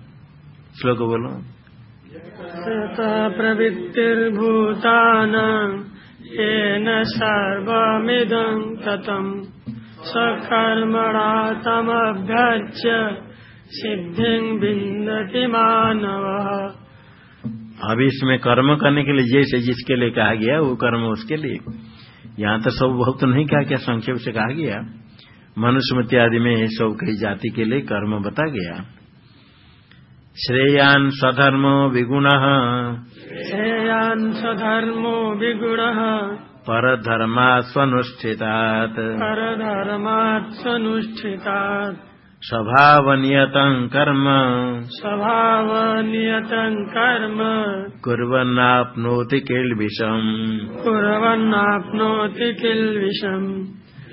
श्लोक बोलो। सर्वमिदं ततम्। सकर्मणा तमभ्यर्च्य सिद्धि बिंदति मानव। अब इसमें कर्म करने के लिए जैसे जिसके लिए कहा गया वो कर्म उसके लिए। यहाँ तो सब बहुत नहीं कहा क्या संक्षेप से कहा गया। मनुस्मृति आदि में सब कई जाति के लिए कर्म बता गया। श्रेयान स्वधर्मो विगुण। श्रेयान स्वधर्मो विगुण। परधर्मा स्वनुष्ठितात् परधर्मा स्वनुष्ठितात् स्वभावनियतं कर्म। स्वभावनियतं कर्म। कुर्वन्नाप्नोति किल्बिषम्। कुर्वन्नाप्नोति किल्बिषम्।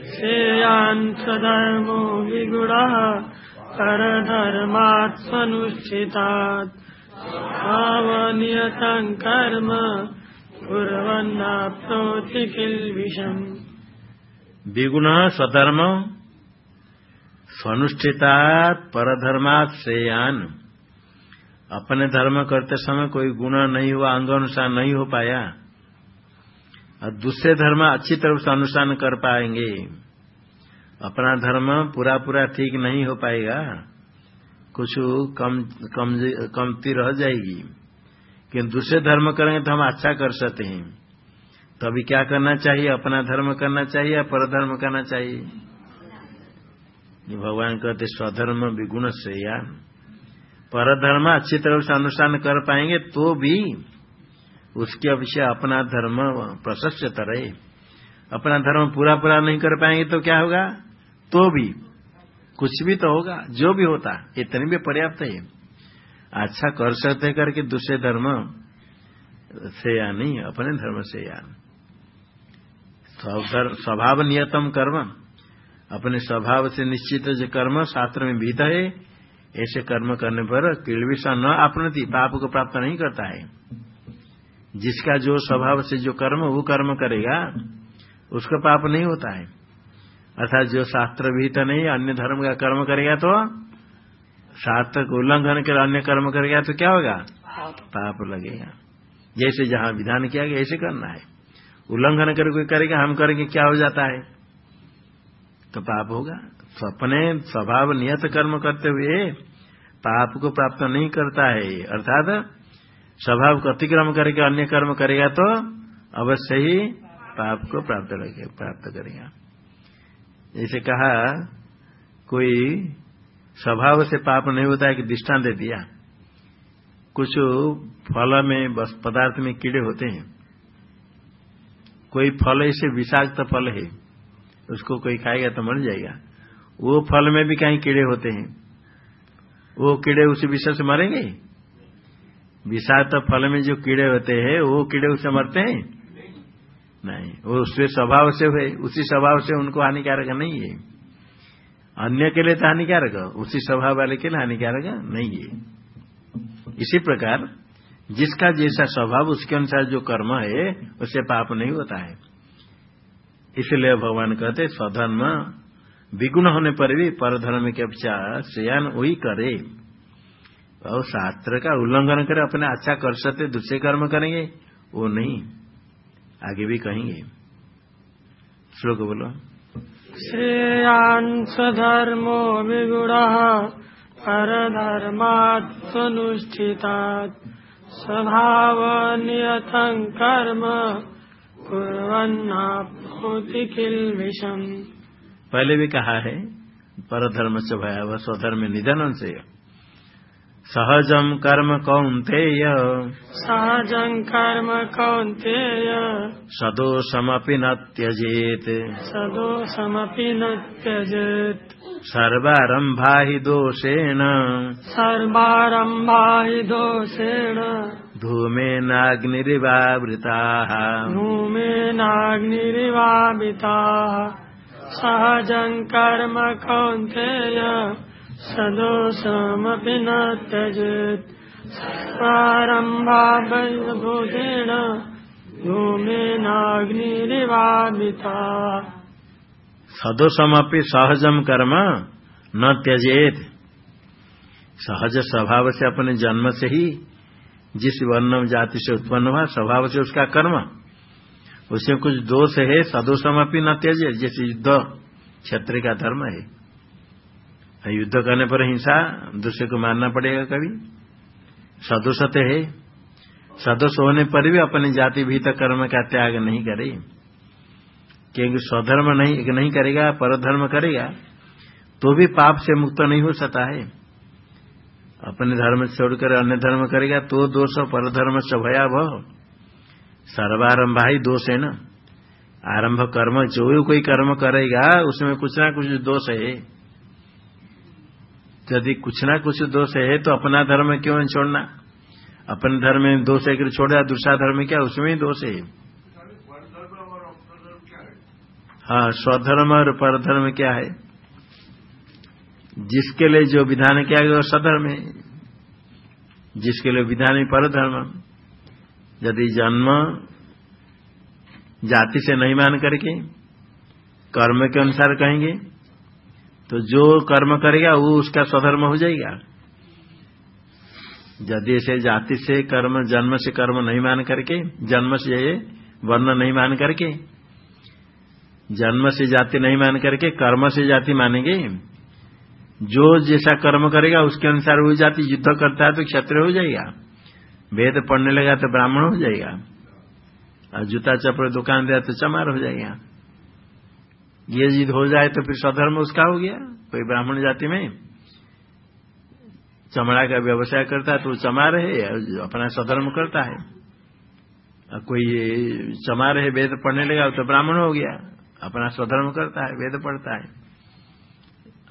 श्रेयान् स्वधर्मो विगुणः। परधर्मात् स्वनुष्ठितात् स्वभावनियतं कर्म। कुर्वन्नाप्नोति किल्बिषम् विगुण स्वधर्म स्वनुष्ठिता परधर्मात श्रेयान। अपने धर्म करते समय कोई गुण नहीं हुआ अंग अनुसार नहीं हो पाया। और दूसरे धर्म अच्छी तरह से अनुष्ठान कर पाएँगे। अपना धर्म पूरा पूरा ठीक नहीं हो पाएगा। कुछ कम कम, कमती रह जाएगी। कि दूसरे धर्म करेंगे तो हम अच्छा कर सकते हैं। तो अभी क्या करना चाहिए? अपना धर्म करना चाहिए या परधर्म करना चाहिए? भगवान कहते, स्वधर्म विगुण से या। पर धर्म अच्छी तरह से अनुष्ठान कर पाएँगे तो भी उसके अपेक्षा अपना धर्म प्रशस्त तरह अपना धर्म पूरा पूरा नहीं कर पाएँगे तो क्या होगा? तो भी। कुछ भी तो होगा, जो भी होता, इतने भी पर्याप्त है। अच्छा कर सकते करके दूसरे धर्म से या नहीं, अपने धर्म से या स्वभाव नियतम कर्म। अपने स्वभाव से निश्चित जो कर्म शास्त्र में भीत है, ऐसे कर्म करने पर किलविषा न आपनति, पाप को प्राप्त नहीं करता है। जिसका जो स्वभाव से जो कर्म, वो कर्म करेगा, उसका पाप नहीं होता है। अर्थात जो शास्त्र भीत नहीं, अन्य धर्म का कर्म करेगा तो शास्त्र को उल्लंघन कर अन्य कर्म करेगा तो क्या होगा? पाप। लगेगा। जैसे जहाँ विधान किया गया ऐसे करना है। उल्लंघन कर कोई करेगा हम करेंगे क्या हो जाता है? तो पाप होगा। अपने स्वभाव नियत कर्म करते हुए पाप को प्राप्त नहीं करता है। अर्थात स्वभाव को अतिक्रम करके अन्य कर्म करेगा तो अवश्य ही पाप को प्राप्त प्राप्त करेगा। जैसे कहा कोई स्वभाव से पाप नहीं होता है कि दृष्टान दे दिया। कुछ फल में बस पदार्थ में कीड़े होते हैं। कोई फल ऐसे विषाक्त फल है उसको कोई खाएगा तो मर जाएगा। वो फल में भी कहीं कीड़े होते हैं। वो कीड़े उसी विषय से मरेंगे? विषाक्त फल में जो कीड़े होते हैं वो कीड़े उससे मरते हैं? नहीं। वो उसके स्वभाव से हुए उसी स्वभाव से उनको हानिकारक नहीं है। अन्य के लिए तो हानिकारक उसी स्वभाव वाले के लिए हानिकारक नहीं है। इसी प्रकार, जिसका जैसा स्वभाव, उसके अनुसार जो कर्म है उससे पाप नहीं होता है। इसलिए भगवान कहते स्वधर्म विगुण होने पर भी परधर्म के अपेक्षा शयान वही करे। और शास्त्र का उल्लंघन करे, अपने अच्छा कर सकते, दूसरे कर्म करेंगे, वो नहीं। आगे भी कहेंगे। श्लोक बोलो। श्रेयान् स्वधर्मो विगुणः परधर्मात् स्वनुष्ठितात् स्वभावनियतं कर्म कुर्वन्नाप्नोति किल्बिषम्। पहले भी कहा है, परधर्म से भयावह, स्वधर्म निधन से सहजम कर्म कौन्तेय। सहजं कर्म कौन्तेय। सदोषमपि न त्यजेत्। सदोषमपि न त्यजेत्। सर्वारम्भा हि दोषेण। सर्वारम्भा हि दोषेण। धूमेनाग्निरिवावृताः। धूमेनाग्निरिवाविताः। सहजं कर्म कौन्तेय। सदोषमपि न त्यजेत् प्रारम्भाभूतेन सहजम कर्म न त्यजेत। सहज स्वभाव से अपने जन्म से ही जिस वर्ण जाति से उत्पन्न हुआ, स्वभाव से उसका कर्म उसमें कुछ दोष है, सदोषमपि न त्यजे जैसे युद्ध क्षेत्र का धर्म है। युद्ध करने पर हिंसा, दूसरे को मारना पड़ेगा कभी। सदोषते है। सदोष होने पर भी अपने जाति, भीत, कर्म का त्याग नहीं करे। क्योंकि स्वधर्म नहीं नहीं करेगा, परधर्म करेगा तो भी पाप से मुक्त नहीं हो सकता है। अपने धर्म छोड़कर अन्य धर्म करेगा तो दोष परधर्म से भयावह। सर्वारंभा ही दोष है ना। आरंभ कर्म, जो भी कोई कर्म करेगा, उसमें कुछ ना कुछ दोष है। यदि कुछ ना कुछ दोष है तो अपना धर्म क्यों छोड़ना? अपने धर्म में दोष है छोड़ा, दूसरा धर्म क्या? उसमें ही दोष है। हाँ स्वधर्म और परधर्म क्या है? जिसके लिए जो विधान किया गया वो सधर्म है। जिसके लिए विधान है परधर्म। यदि जन्म जाति से नहीं मान करके कर्म के अनुसार कहेंगे तो जो कर्म करेगा वो उसका स्वधर्म हो जाएगा। यदि ऐसे जाति से कर्म, जन्म से कर्म नहीं मान करके, जन्म से वर्ण नहीं मान करके, जन्म से जाति नहीं मान करके, कर्म से जाति मानेंगे, जो जैसा कर्म करेगा उसके अनुसार वो जाति युद्ध करता है तो क्षत्रिय हो जाएगा। वेद पढ़ने लगा तो ब्राह्मण हो जाएगा। और जूता चपड़ दुकान दिया तो चमार हो जाएगा। ये जिद हो जाए तो फिर स्वधर्म उसका हो गया। कोई ब्राह्मण जाति में चमड़ा का व्यवसाय करता है तो चमा रहे, अपना स्वधर्म करता है। कोई चमार है वेद पढ़ने लगा तो ब्राह्मण हो गया। अपना स्वधर्म करता है, वेद पढ़ता है।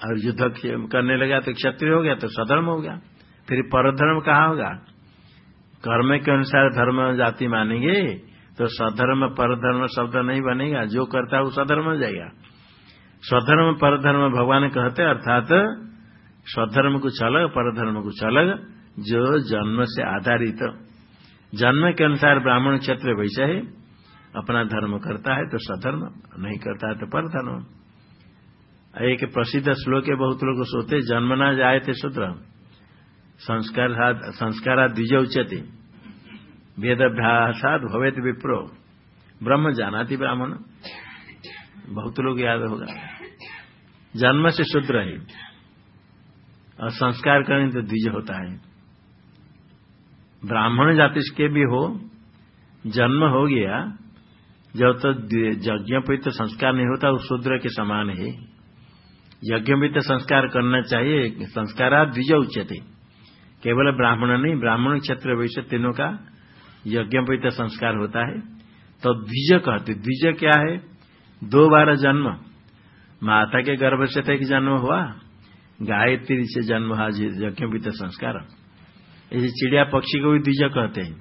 और युद्ध करने लगा तो क्षत्रिय हो गया तो स्वधर्म हो गया। फिर परधर्म कहाँ होगा? कर्म के अनुसार धर्म जाति मानेंगे तो सधर्म परधर्म शब्द नहीं बनेगा। जो करता है वो सधर्म हो जाएगा। स्वधर्म, परधर्म भगवान कहते अर्थात स्वधर्म कुछ अलग परधर्म कुछ अलग जो जन्म से आधारित। जन्म के अनुसार ब्राह्मण क्षेत्र वैसा है अपना धर्म करता है तो सधर्म नहीं करता है तो परधर्म। एक प्रसिद्ध श्लोक है बहुत लोग सोते, जन्म ना जाए थे सूत्र। संस्कार संस्कारा द्विज उच्यते वेद अभ्यासाद भवेत विप्रो। ब्रह्म जाना थी ब्राह्मण। बहुत लोग याद होगा। जन्म से शुद्र है और संस्कार करें तो द्विज होता है। ब्राह्मण जाति के भी हो, जन्म हो गया, जब तक यज्ञ तो संस्कार नहीं होता, वो शूद्र के समान है। यज्ञ भी संस्कार करना चाहिए, संस्कारा द्विज उच्चते केवल ब्राह्मण नहीं, ब्राह्मण क्षेत्र वैश्य तीनों का यज्ञ पर संस्कार होता है। तो द्विज कहते, द्विज क्या है? दो बार जन्म। माता के गर्भ से एक जन्म हुआ, गायत्री से जन्म हुआ, यज्ञ भी तो संस्कार। ऐसे चिड़िया पक्षी को भी द्विज कहते हैं।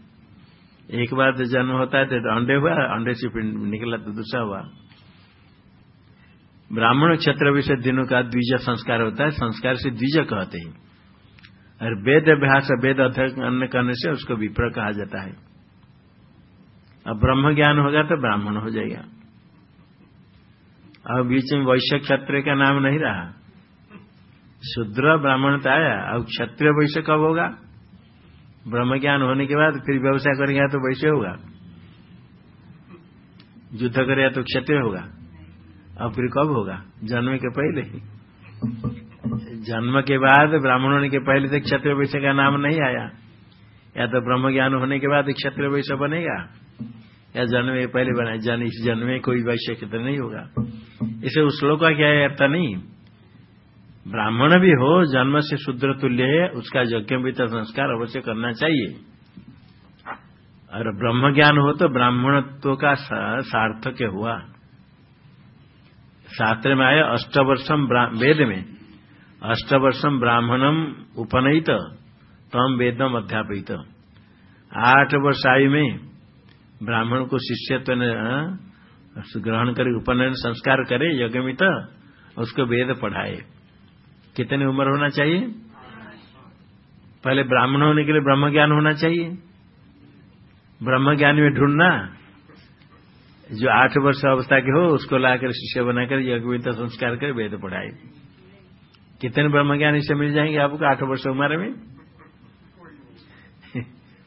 एक बार तो जन्म होता है तो अंडे हुआ, अंडे से फिर निकला तो दूसरा हुआ। ब्राह्मण क्षेत्र विषय दिनों का द्विज संस्कार होता है, संस्कार से द्विज कहते हैं। और वेद अभ्यास, वेद अध्ययन करने से उसको विप्र कहा जाता है। अब ब्रह्म ज्ञान होगा तो ब्राह्मण हो जाएगा। अब बीच में वैश्य क्षत्रिय का नाम नहीं रहा। शुद्र ब्राह्मण तो आया, अब क्षत्रिय वैश्य कब होगा? ब्रह्म ज्ञान होने के बाद फिर व्यवसाय करेगा तो वैश्य होगा। युद्ध करेगा तो क्षत्रिय होगा। अब फिर कब होगा? जन्म के पहले जन्म के बाद ब्राह्मण होने के पहले से क्षत्रिय वैश्य का नाम नहीं आया। या तो ब्रह्म ज्ञान होने के बाद क्षत्रिय वैश्य बनेगा। या जन्म, पहले बना, जन इस जन्म में कोई वैश्य क्षेत्र नहीं होगा। इसे उस श्लोक का क्या अर्थ नहीं। ब्राह्मण भी हो, जन्म से शुद्र तुल्य है, उसका यज्ञ भी तो संस्कार अवश्य करना चाहिए। और ब्रह्म ज्ञान हो तो ब्राह्मणत्व का सार्थक हुआ। शास्त्र में आया, अष्टवर्षम वेद में, अष्टवर्षम ब्राह्मणम उपनयित, तम वेदम अध्यापित। आठ वर्ष आयु में ब्राह्मण को शिष्यत्व ग्रहण करे, उपनयन संस्कार करे, यज्ञमित, उसको वेद पढ़ाए। कितनी उम्र होना चाहिए? पहले ब्राह्मण होने के लिए ब्रह्म ज्ञान होना चाहिए। ब्रह्म ज्ञान में ढूंढना, जो आठ वर्ष अवस्था के हो, उसको लाकर शिष्य बनाकर यज्ञ संस्कार कर वेद पढ़ाए। कितने ब्रह्म ज्ञान इससे मिल जाएँगे आपको आठ वर्ष उम्र में?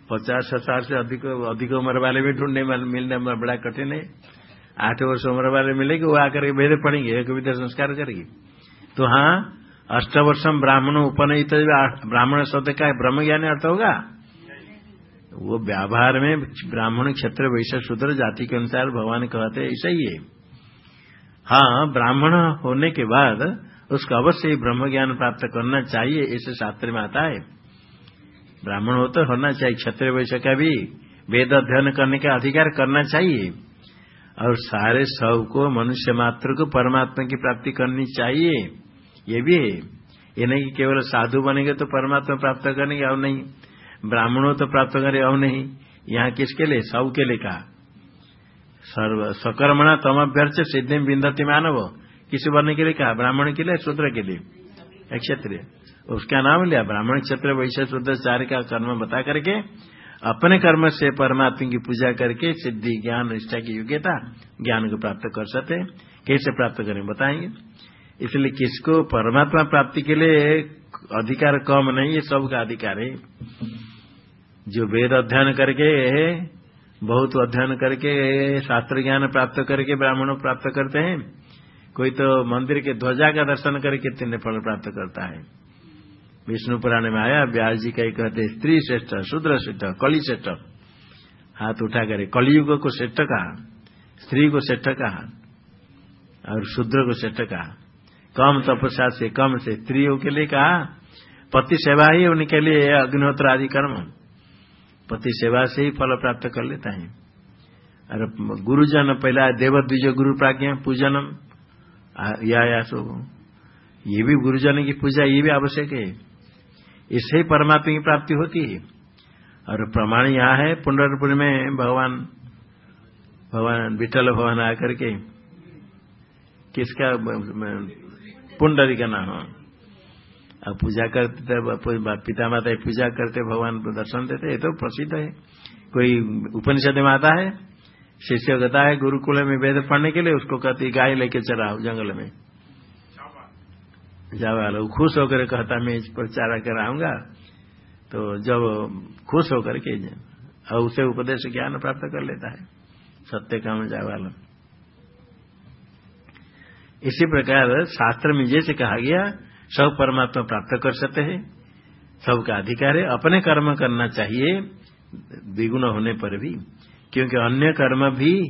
पचास हज़ार से अधिक अधिक उम्र वाले भी ढूँढने मिलने में बड़ा कठिन है। आठ वर्ष उम्र वाले मिलेगी, वो आकर के वेद पढ़ेंगे एक विद्या संस्कार करेगी। तो हाँ अष्टवर्षम ब्राह्मण उपनयित ब्राह्मण शब्द का ब्रह्म ज्ञान अर्थ होगा? वो व्यवहार में ब्राह्मण क्षेत्र वैश्य शूद्र जाति के अनुसार भगवान कहते ऐसा ही है। हाँ ब्राह्मण होने के बाद उसको अवश्य ब्रह्म ज्ञान प्राप्त करना चाहिए, ऐसे शास्त्र में आता है। ब्राह्मण हो तो होना चाहिए, क्षत्रिय वैश्य का भी वेद अध्ययन करने का अधिकार करना चाहिए। और सारे सबको मनुष्य मात्र को परमात्मा की प्राप्ति करनी चाहिए। ये भी है। ये नहीं कि केवल साधु बनेंगे तो परमात्मा प्राप्त करेंगे, और नहीं। ब्राह्मणों तो प्राप्त करे और नहीं। यहाँ किसके लिए? सब के लिए कहा। सर्व सकर्मणा तम अभ्यर्थ सिद्धि बिंदती मानव। किसी बनने के लिए कहा? ब्राह्मण के लिए? शूद्र के लिए? क्षत्रिय। उसका नाम लिया। ब्राह्मण क्षेत्र वैश्य शूद्र चार का कर्म बता करके, अपने कर्म से परमात्मा की पूजा करके सिद्धि, ज्ञान, निष्ठा की योग्यता, ज्ञान को प्राप्त कर सकते कैसे प्राप्त करें बताएँगे? इसलिए किसको परमात्मा प्राप्ति के लिए अधिकार कम नहीं है, सबका अधिकार है। जो वेद अध्ययन करके, बहुत अध्ययन करके, शास्त्र ज्ञान प्राप्त करके ब्राह्मणों प्राप्त करते हैं, कोई तो मंदिर के ध्वजा का दर्शन करके कितने फल प्राप्त करता है। विष्णु पुराण में आया व्यास जी का कहते, स्त्री श्रेष्ठ, शूद्र श्रेष्ठ, कली श्रेष्ठ। हाथ उठा करे कलियुग को श्रेष्ठ कहा, स्त्री को श्रेष्ठ कहा, और शूद्र को श्रेष्ठ कहा। कम तपस्या से, कम से स्त्रियों के लिए कहा, पति सेवा ही उनके लिए अग्निहोत्र आदि कर्म। पति सेवा से ही फल प्राप्त कर लेता है। और गुरुजन पहला देवद्विज गुरु प्राज्ञ, पूजनम या या, सो। ये भी गुरुजन की पूजा, ये भी आवश्यक है। इससे ही परमात्मा की प्राप्ति होती है। और प्रमाण यहाँ है पुंडरपुर में भगवान भगवान विठल भवन आकर के किसका, पुंडरी का नाम। अब पूजा करते थे पिता माता पूजा करते, भगवान दर्शन देते, ये तो प्रसिद्ध है। कोई उपनिषद में आता है, शिष्य कहता है, गुरुकुल में वेद पढ़ने के लिए, उसको कहती गाय लेके चला जंगल में। जावा खुश होकर कहता, मैं इस पर चारा कराऊँगा। तो जब खुश होकर के और उसे उपदेश ज्ञान प्राप्त कर लेता है, सत्य काम जावाल इसी प्रकार शास्त्र में जैसे कहा गया, सब परमात्मा प्राप्त कर सकते हैं, सबका अधिकार है, अपने कर्म करना चाहिए, द्विगुण होने पर भी, क्योंकि अन्य कर्म भी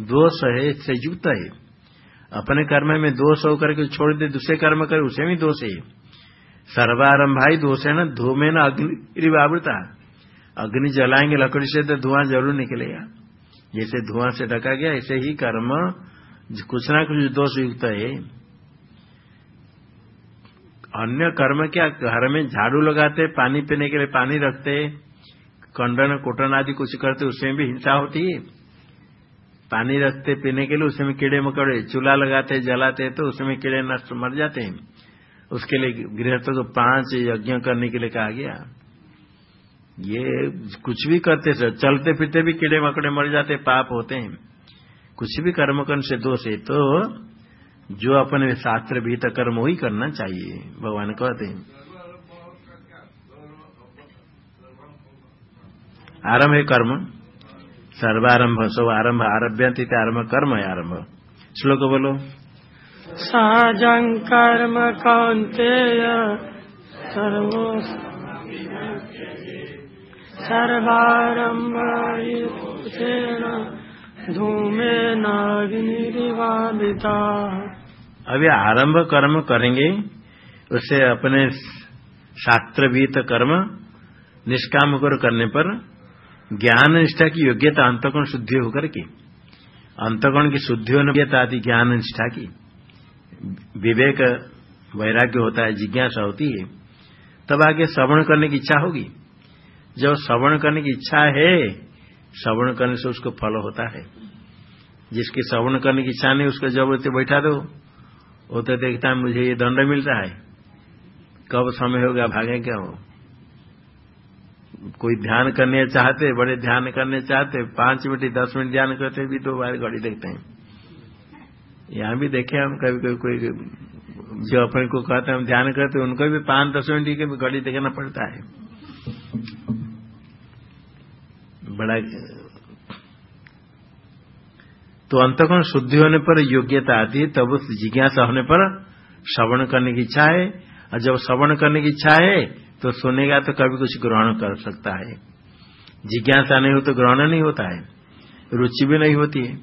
दोष है, से युक्त है। अपने कर्म में दोष होकर के छोड़ दे, दूसरे कर्म करे, उसे भी दोष है सर्वारंभाई दोष है ना धूमे न अग्नि आवृता अग्नि जलाएँगे, लकड़ी से तो धुआँ ज़रूर निकलेगा। जैसे धुआँ से ढका गया, ऐसे ही कर्म कुछ ना कुछ दोष युक्त है। अन्य कर्म क्या, घर में झाड़ू लगाते, पानी पीने के लिए पानी रखते, कंडन कोटन आदि कुछ करते, उसमें भी हिंसा होती है। पानी रखते, पीने के लिए उसमें कीड़े मकड़े, चूल्हा लगाते, जलाते तो उसमें कीड़े नष्ट मर जाते हैं। उसके लिए गृहस्थों को पाँच यज्ञ करने के लिए कहा गया। ये कुछ भी करते, सर, चलते फिरते भी कीड़े मकड़े मर जाते, पाप होते हैं। कुछ भी कर्म करने से दोष है तो जो अपने शास्त्र भीतर कर्म वही करना चाहिए, भगवान कहते हैं। आरंभ है कर्म। सर्वारंभ सब आरंभ आरभ्यंत आरंभ कर्म आरंभ श्लोक बोलो। सहजं कर्म कौन्तेय सर्वो सर्वारम्भेण धूमेनाग्निरिवादिता अभी आरंभ कर्म करेंगे उसे अपने शास्त्रवीत कर्म निष्काम कर करने पर ज्ञान निष्ठा की योग्यता अंतकोण शुद्धि होकर के, अंतकोण की शुद्धि योग्यता आदि ज्ञान निष्ठा की, विवेक वैराग्य होता है, जिज्ञासा होती है, तब आगे श्रवण करने की इच्छा होगी। जब श्रवण करने की इच्छा है, श्रवण करने से उसको फल होता है। जिसकी श्रवण करने की इच्छा नहीं, उसको जब बैठा दो वो तो देखता है, मुझे ये दंड मिल रहा है। कब समय होगा भागे क्या हो? कोई ध्यान करने चाहते, बड़े ध्यान करने चाहते, पाँच मिनट, दस मिनट ध्यान करते भी दो बार घड़ी देखते हैं। यहाँ भी देखे हम, कभी कभी कोई जो अपने को कहते हैं, हम ध्यान करते उनको भी पाँच, दस मिनट की घड़ी देखना पड़ता है। बड़ा तो अंतकोण शुद्धि होने पर योग्यता आती है, तब उस जिज्ञासा होने पर श्रवण करने की इच्छा है, और जब श्रवण करने की इच्छा है तो सुनेगा तो कभी कुछ ग्रहण कर सकता है। जिज्ञासा नहीं हो तो ग्रहण नहीं होता है। रुचि भी नहीं होती है।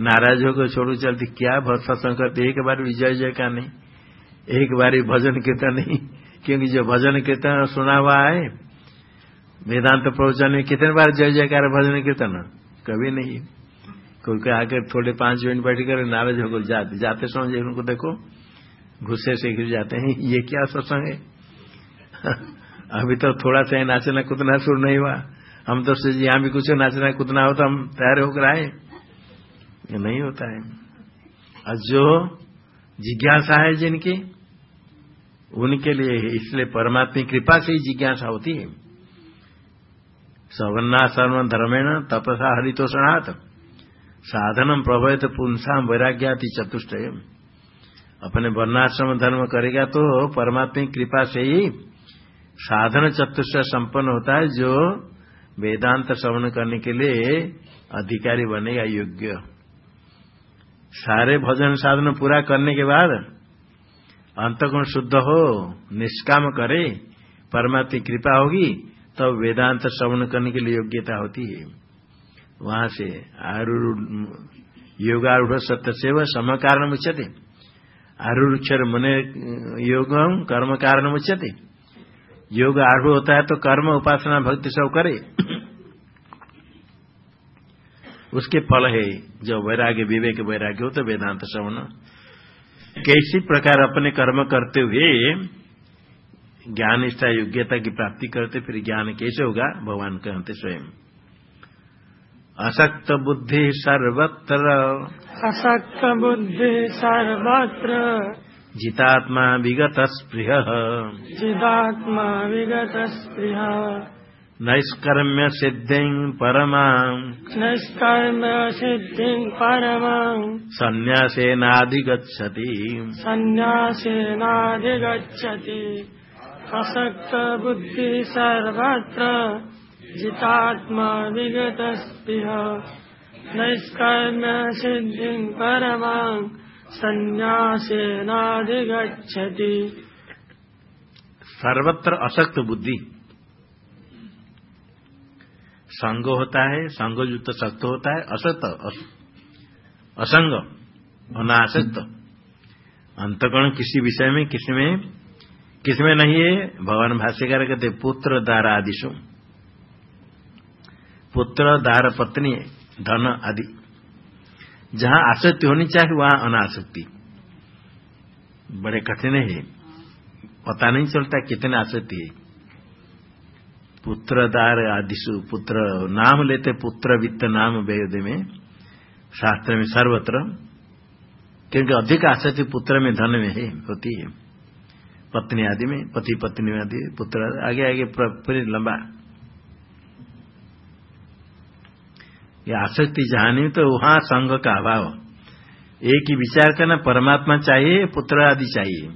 नाराज़ होकर छोड़ो, चलती, क्या सत्संग करते? एक बार विजय जय का नहीं। एक बार भजन कीर्तन नहीं। क्योंकि जो भजन कीर्तन सुना हुआ है, वेदांत प्रवचन में कितने बार जय जयकार भजन कीर्तन? कभी नहीं। कोई आकर थोड़े पाँच मिनट बैठ कर नाराज़ होकर जाते। जाते समझे उनको देखो, गुस्से से गिर जाते हैं। ये क्या सत्संग है? अभी तो थोड़ा सा नाचना कुतना सुर नहीं हुआ। हम तो यहाँ भी कुछ नाचना कुतना हो तो हम तैयार होकर आए। नहीं होता है। और जो जिज्ञासा है जिनकी, उनके लिए इसलिए परमात्मा कृपा से ही जिज्ञासा होती है। सवर्णा सर्व धर्मेण तपसा हरितोषणात् साधनम प्रभवित पुंसा वैराग्याति चतुष्टय अपने वर्णाश्रम धर्म करेगा तो परमात्मा की कृपा से ही साधन चतुष्ट संपन्न होता है जो वेदांत श्रवण करने के लिए अधिकारी बनेगा योग्य। सारे भजन साधन पूरा करने के बाद अंतगुण शुद्ध हो, निष्काम करे, परमात्मा कृपा होगी, तब तो वेदांत श्रवण करने के लिए योग्यता होती है। वहाँ से आरूढ़ योगारूढ़ सत्य सेव सम कारण उच्चते आरूढ़ मने, योग कर्म कारण उच्चते योग आरूढ़ होता है तो कर्म उपासना भक्ति सब करे। उसके फल है, जो वैराग्य, विवेक, वैराग्य हो तो वेदांत श्रवण। कैसी प्रकार अपने कर्म करते हुए ज्ञान निष्ठा योग्यता की प्राप्ति करते, फिर ज्ञान कैसे होगा? भगवान कहते स्वयं। असक्त बुद्धि सर्वत्र। असक्त बुद्धि सर्वत्र। जितात्मा विगत स्पृह चिदात्मा विगत स्पृह नैष्कर्म्य सिद्धि परमा। निष्कर्म सिद्धि परमं। संन्यासेनाधिगछति सन्न्यासेनाधिगच्छति। असक्त बुद्धि सर्वत्र। जितात्मा विगत स्पृह नैष्कर्म्य सिद्धि परमं। सन्न्यासेनाधिगच्छति। सर्वत्र असक्त बुद्धि। संग होता है संग युक्त सक्त होता है, असत, अस- असंग, अनासक्त। अंतकरण किसी विषय में, किसी में किसी में नहीं है। भगवान भाष्यकार कहते पुत्र दार आदिशु। पुत्र दार पत्नी, धन आदि। जहाँ आसक्ति होनी चाहिए, वहाँ अनासक्ति। बड़े कठिन है। पता नहीं चलता कितने आसक्ति है। पुत्रदार आदिशु, पुत्र नाम लेते, पुत्र वित्त नाम वेद में, शास्त्र में सर्वत्र, क्योंकि अधिक आसक्ति पुत्र में धन में है, होती है। पत्नी आदि में, पति पत्नी आदि, पुत्र आगे आगे, पूरी लंबा। ये आसक्ति जहाँ नहीं तो वहाँ संघ का अभाव। एक ही विचार करना परमात्मा चाहिए, पुत्र आदि चाहिए।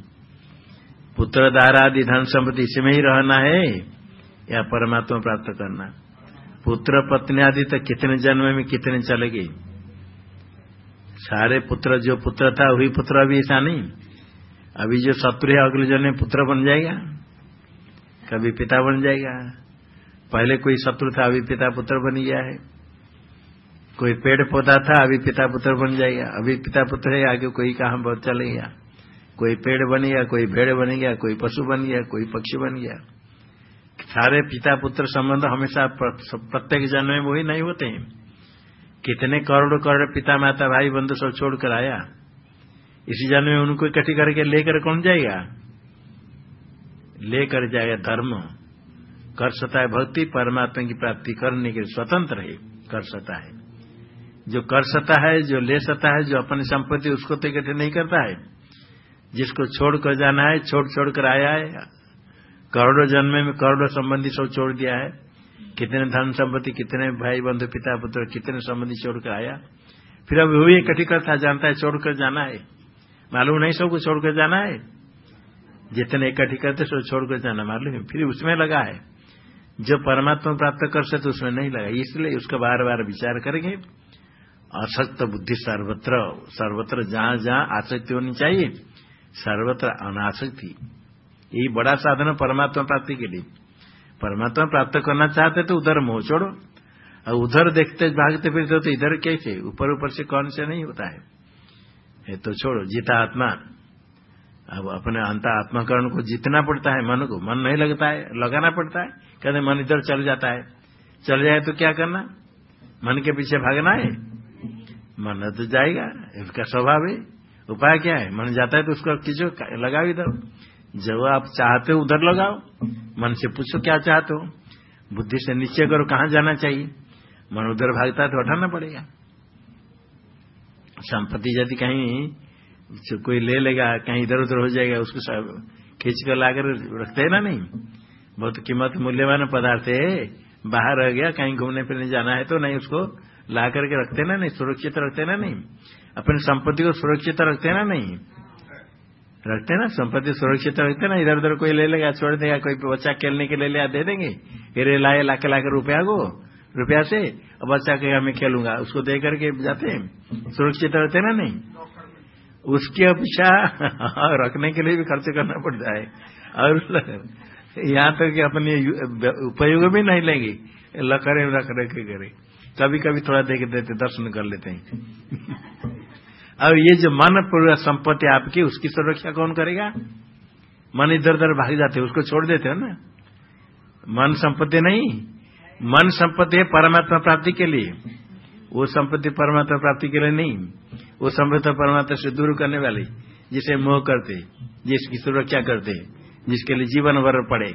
पुत्र दार आदि धन संपत्ति इसमें ही रहना है, या परमात्मा प्राप्त करना। पुत्र पत्नी आदि तो कितने जन्म में कितने चले गए। सारे पुत्र, जो पुत्र था, वही पुत्र अभी ऐसा नहीं। अभी जो शत्रु है, अगले जन्म में पुत्र बन जाएगा। कभी पिता बन जाएगा। पहले कोई शत्रु था, अभी पिता पुत्र बन गया है। कोई पेड़ पौधा था, अभी पिता पुत्र बन जाएगा अभी पिता पुत्र है, आगे कोई कहा बहुत चलेगा कोई पेड़ बन गया, कोई भेड़ बन गया, कोई पशु बन गया, कोई पक्षी बन गया। सारे पिता पुत्र संबंध हमेशा प्रत्येक जन्म में वही नहीं होते हैं। कितने करोड़ करोड़ पिता, माता, भाई, बंधु सब छोड़कर आया। इसी जन्म में उनको इकट्ठी करके लेकर कौन जाएगा? लेकर जाएगा धर्म। कर सकता है भक्ति, परमात्मा की प्राप्ति करने के स्वतंत्र है। कर सकता है जो कर सकता है, जो ले सकता है, जो अपनी संपत्ति उसको तो इकट्ठे नहीं करता है। जिसको छोड़ कर जाना है, छोड़ छोड़ कर आया है, करोड़ों जन्म में करोड़ों संबंधी सब छोड़ दिया है। कितने धन संपत्ति, कितने भाई बंधु, पिता पुत्र, कितने संबंधी छोड़कर आया। फिर अब वही इकट्ठी करता जानता है छोड़कर जाना है। मालूम नहीं सबको छोड़कर जाना है। जितने इकट्ठी करते सब छोड़कर जाना मालूम है। फिर उसमें लगा है। जो परमात्मा प्राप्त कर सकते उसमें नहीं लगा। इसलिए उसका बार बार विचार करेंगे। असक्त बुद्धि सर्वत्र सर्वत्र जहाँ जहाँ आसक्ति होनी चाहिए, सर्वत्र अनासक्ति। यही बड़ा साधन परमात्मा प्राप्ति के लिए। परमात्मा प्राप्त करना चाहते तो उधर मोह छोड़ो। और उधर देखते, भागते, फिरते तो इधर कैसे? ऊपर ऊपर से कौन से नहीं होता है। ये तो छोड़ो, जीता आत्मा। अब अपने अंत आत्माकरण को जीतना पड़ता है मन को। मन नहीं लगता है, लगाना पड़ता है। कहते मन इधर चल जाता है। चल जाए तो क्या करना? मन के पीछे भागना है। मन तो जाएगा, इसका स्वभाव है। उपाय क्या है? मन जाता है तो उसको किसी लगाओ इधर। जब आप चाहते हो उधर लगाओ। मन से पूछो क्या चाहते हो। बुद्धि से निश्चय करो कहाँ जाना चाहिए। मन उधर भागता है तो हटाना पड़ेगा। संपत्ति यदि कहीं कोई ले लेगा, कहीं इधर उधर हो जाएगा, उसको खींच कर लाकर रखते है ना नहीं? बहुत कीमत मूल्यवान पदार्थ है। बाहर रह गया, कहीं घूमने फिरने जाना है तो नहीं उसको ला करके रखते ना, नहीं, सुरक्षित रखते ना, नहीं। अपनी संपत्ति को सुरक्षित रखते ना, नहीं। रखते ना, संपत्ति सुरक्षित रखते ना इधर उधर कोई ले लेगा, छोड़ देगा, कोई बच्चा खेलने के ले दे देंगे। फिर लाए लाके लाके रुपया को, रुपया से और बच्चा कहेगा मैं खेलूँगा। उसको दे करके जाते हैं। सुरक्षित रहते ना, नहीं। उसकी अपेक्षा रखने के लिए भी खर्च करना पड़ता है। और यहाँ तक कि अपने उपयोग भी नहीं लेंगे। लकड़े रख रखे करे। कभी कभी थोड़ा देख देते, दर्शन कर लेते हैं। और ये जो मन पूरा संपत्ति आपकी, उसकी सुरक्षा कौन करेगा? मन इधर उधर भाग जाते उसको छोड़ देते हो ना? मन संपत्ति नहीं। मन संपत्ति है परमात्मा प्राप्ति के लिए। वो संपत्ति परमात्मा प्राप्ति के लिए नहीं। वो संपत्ति परमात्मा से दूर करने वाली, जिसे मोह करते, जिसकी सुरक्षा करते, जिसके लिए जीवन भर पड़े।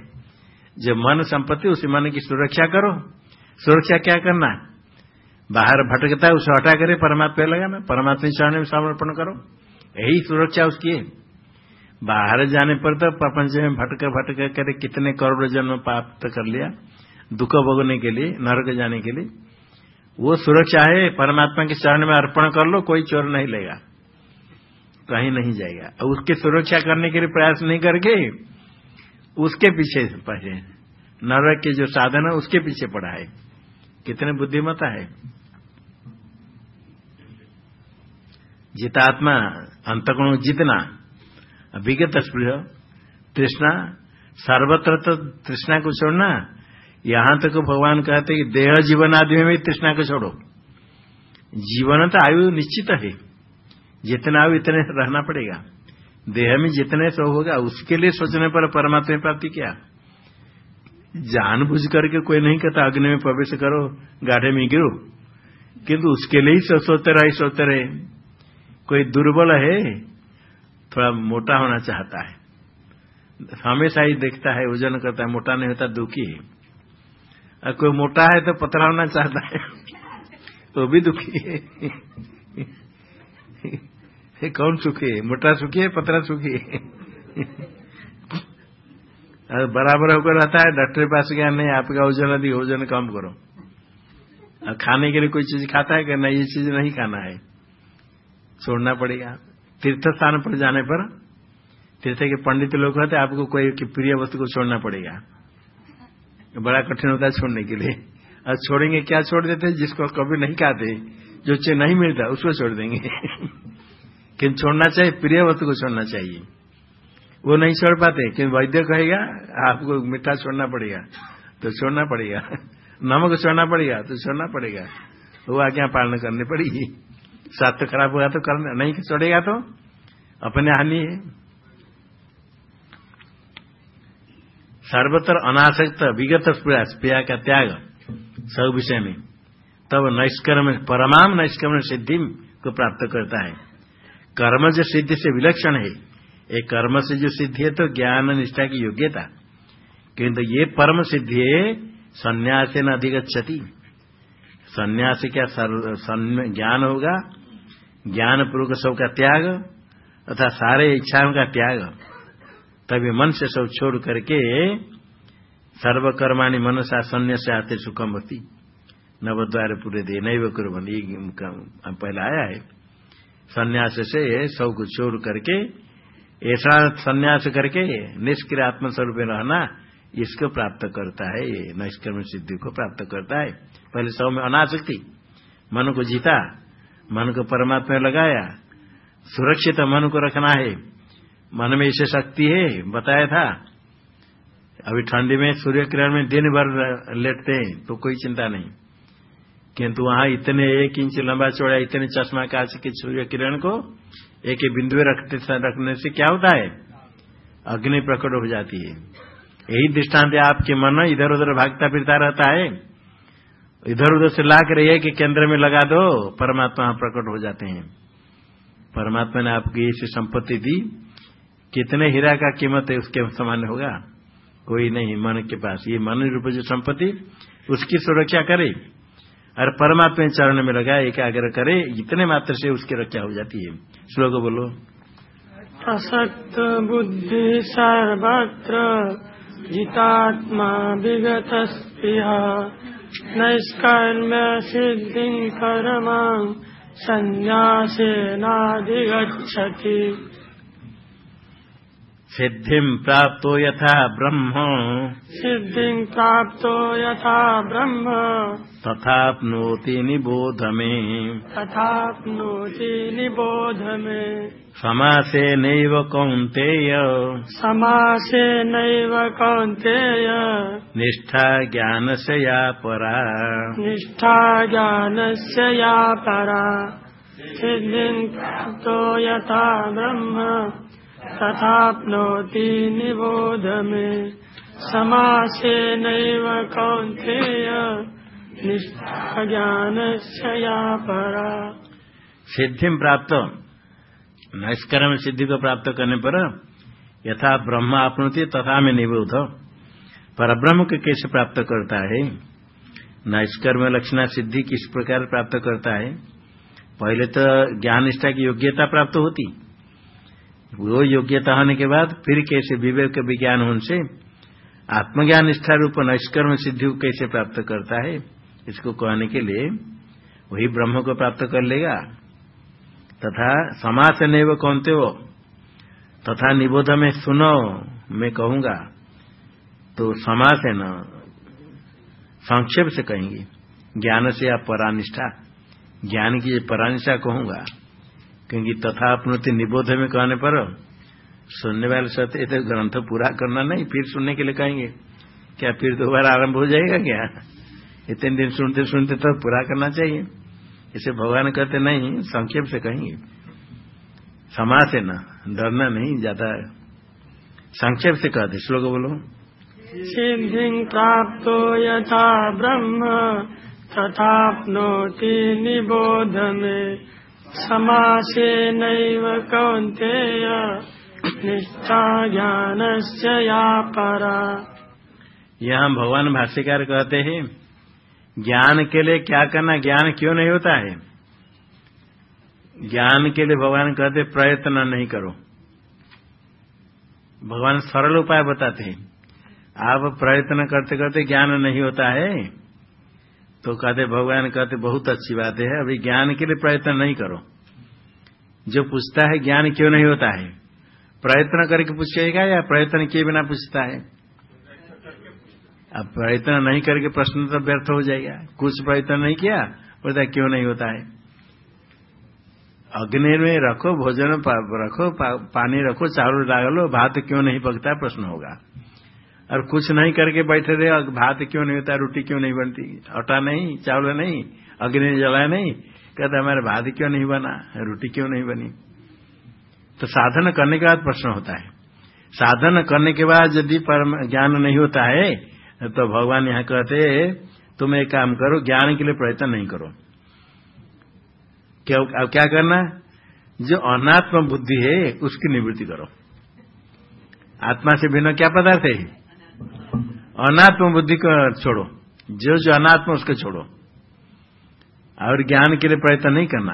जो मन संपत्ति, उस मन की सुरक्षा करो। सुरक्षा क्या करना? बाहर भटकता है, उसे हटा करे, परमात्मा लगाना परमात्मा चरण में समर्पण करो। यही सुरक्षा उसकी है। बाहर जाने पर तो प्रपंच में भटक भटक कर, कितने करोड़ जन्म प्राप्त कर लिया, दुख भोगने के लिए, नरक जाने के लिए। वो सुरक्षा है, परमात्मा के चरण में अर्पण कर लो, कोई चोर नहीं लेगा। कहीं नहीं जाएगा। और उसकी सुरक्षा करने के लिए प्रयास नहीं करके, उसके पीछे पड़े नरक के जो साधन है, उसके पीछे पड़ा है। कितने बुद्धिमता है। जितात्मा अंतगुण जितना विगत स्पृह, तृष्णा, सर्वत्र तो तृष्णा को छोड़ना, यहाँ तक तो भगवान कहते कि देह जीवन आदि में भी तृष्णा को छोड़ो। जीवन तो आयु निश्चित है, जितना आयु इतने रहना पड़ेगा। देह में जितने सो होगा, उसके लिए सोचने पर परमात्मा प्राप्ति क्या। जानबूझ करके कोई नहीं कहता, अग्नि में प्रवेश करो, गाढ़े में गिरो, किंतु उसके लिए ही सोचते रहे सोचते रहे। कोई दुर्बल है, थोड़ा मोटा होना चाहता है। हमेशा ही देखता है, वज़न करता है, मोटा नहीं होता, दुखी है। और कोई मोटा है तो पतला होना चाहता है तो भी दुखी है। कौन सुखी है? मोटा सुखी है, पतला सुखी है? बराबर होकर रहता है, डॉक्टर के पास गया, नहीं, आपका वज़न अधिक, वज़न कम करो। खाने के लिए कोई चीज़ खाता है कि नहीं? ये चीज़ नहीं खाना है। छोड़ना पड़ेगा। तीर्थ स्थान पर जाने पर तीर्थ के पंडित लोग कहते आपको कोई प्रिय वस्तु को छोड़ना पड़ेगा। बड़ा कठिन होता है छोड़ने के लिए। और छोड़ेंगे, क्या छोड़ देते जिसको कभी नहीं खाते, जो चीज़ नहीं मिलता, उसको छोड़ देंगे। किन छोड़ना चाहिए, प्रिय वस्तु को छोड़ना चाहिए। वो नहीं छोड़ पाते क्योंकि वैद्य कहेगा, आपको मीठा छोड़ना पड़ेगा। तो छोड़ना पड़ेगा। नमक छोड़ना पड़ेगा तो छोड़ना पड़ेगा। वो आज्ञा पालन करनी पड़ेगी। स्वास्थ्य खराब होगा तो करना नहीं चढ़ेगा तो अपने हानि है। सर्वत्र अनासक्त, विगत स्प्रिया का त्याग, सब विषय में। तब नैष्कर्म, परमाम नैष्कर्म सिद्धि को प्राप्त करता है। कर्म जो सिद्धि से विलक्षण है, ये कर्म से जो सिद्धि है तो ज्ञान निष्ठा की योग्यता। किंतु ये परम सिद्धि है संन्यास न अधिगछति संन्यास क्या ज्ञान होगा? ज्ञान पूर्वक सब का त्याग तथा सारे इच्छाओं का त्याग। तभी मन से सब छोड़ करके सर्वकर्माणी मनसा सन्या से आते सुखम होती नवद्वार पूरे दे नहीं वो कुरबंदी पहले आया है। संन्यास से सबको छोड़ करके, ऐसा संन्यास करके निष्क्रिय आत्मस्वरूप में रहना इसको प्राप्त करता है, ये निष्कर्म सिद्धि को प्राप्त करता है। पहले सब में अनासक्ति, मन को जीता मन को परमात्मा में लगाया। सुरक्षित मन को रखना है। मन में इसे शक्ति है, बताया था। अभी ठंडी में सूर्य किरण में दिन भर लेटते हैं तो कोई चिंता नहीं। किंतु वहाँ इतने एक इंच लंबा चौड़ा, इतने चश्मा के सूर्य किरण को एक ही बिंदु रखते रखने से क्या होता है? अग्नि प्रकट हो जाती है। यही दृष्टांत आपके मन इधर उधर भागता फिरता रहता है। इधर उधर से ला कर यह कि केंद्र में लगा दो, परमात्मा प्रकट हो जाते हैं। परमात्मा ने आपकी ऐसी संपत्ति दी, कितने हीरा का कीमत है उसके समान होगा? कोई नहीं, मन के पास। ये मन रूप जो संपत्ति, उसकी सुरक्षा करे और परमात्मा चरण में लगा एकाग्र करे, इतने मात्र से उसकी रक्षा हो जाती है। श्लोक बोलो। असक्त बुद्धि सर्वत्र, जितात्मा विगत नैष्कर्म्य सिद्धिं परमां सन्न्यासेनाधिगच्छति। सिद्धिं प्राप्तो यथा ब्रह्म। सिद्धिं प्राप्तो यथा ब्रह्म। तथाप्नोति निबोध मे तथाप्नोति निबोध मे समासे नैव कौन्तेय। समासे नैव कौन्तेय। निष्ठा ज्ञानस्य या परा। निष्ठा ज्ञानस्य या परा। सिद्धिं प्राप्तो यथा ब्रह्म। तथाप्नोति निबोध मे समासे नैव कौन्तेय निष्ठा ज्ञानस्य या परा सिद्धिं प्राप्त। नष्कर्म सिद्धि को प्राप्त करने पर यथा ब्रह्म आपनोती तथा में निबोध। पर ब्रह्म को कैसे प्राप्त करता है? नैष्कर्म लक्षणा सिद्धि किस प्रकार प्राप्त करता है? पहले तो ज्ञान निष्ठा की योग्यता प्राप्त होती। वो योग्यता होने के बाद फिर कैसे विवेक विज्ञान होने से आत्मज्ञान निष्ठा रूप नैष्कर्म सिद्धि को कैसे प्राप्त करता है, इसको कहने के लिए वही ब्रह्म को प्राप्त कर लेगा। तथा समास नहीं कौनते हो तथा निबोध में सुनो, मैं कहूँगा। तो समास है न, संक्षेप से कहेंगे। ज्ञान से आप परानिष्ठा, ज्ञान की परानिष्ठा कहूँगा। क्योंकि तथा अपनति निबोध में कहने पर सुनने वाले सत्य तो ग्रंथ पूरा करना नहीं, फिर सुनने के लिए कहेंगे, क्या फिर दोबारा आरंभ हो जाएगा क्या? इतने दिन सुनते सुनते तो पूरा करना चाहिए। इसे भगवान कहते नहीं, संक्षेप से कहेंगे। समाज से न, डरना नहीं, ज़्यादा संक्षेप से कहते श्लोक बोलो। सिद्धि प्राप्त यथा ब्रह्म तथा निबोध में समासे नैव कौन्तेय निष्ठा ज्ञान से या परा यहाँ भगवान भाष्यकार कहते हैं, ज्ञान के लिए क्या करना, ज्ञान क्यों नहीं होता है? ज्ञान के लिए भगवान कहते, प्रयत्न नहीं करो। भगवान सरल उपाय बताते हैं। आप प्रयत्न करते करते ज्ञान नहीं होता है। तो कहते, भगवान कहते, बहुत अच्छी बात है, अभी ज्ञान के लिए प्रयत्न नहीं करो। जो पूछता है, ज्ञान क्यों नहीं होता है? प्रयत्न करके पूछेगा या प्रयत्न किए बिना पूछता है? अब प्रयत्न नहीं करके प्रश्न तो व्यर्थ हो जाएगा। कुछ प्रयत्न नहीं किया, बोलता, क्यों नहीं होता है? अग्नि में रखो, भोजन रखो पानी रखो चावल डालो भात क्यों नहीं पकता, प्रश्न होगा। और कुछ नहीं करके बैठे रहे भात क्यों नहीं होता, रोटी क्यों नहीं बनती? आटा नहीं, चावल नहीं, अग्नि जलाया नहीं। कहते, हमारे भात क्यों नहीं बना? रोटी क्यों नहीं बनी? तो साधन करने के बाद प्रश्न होता है। साधन करने के बाद यदि परम ज्ञान नहीं होता है तो भगवान यहाँ कहते तुम एक काम करो, ज्ञान के लिए प्रयत्न नहीं करो। क्या? अब क्या करना? जो अनात्म बुद्धि है, उसकी निवृत्ति करो। आत्मा से भिन्न क्या पदार्थ है? अनात्म बुद्धि को छोड़ो। जो जो अनात्म उसको छोड़ो। और ज्ञान के लिए प्रयत्न नहीं करना।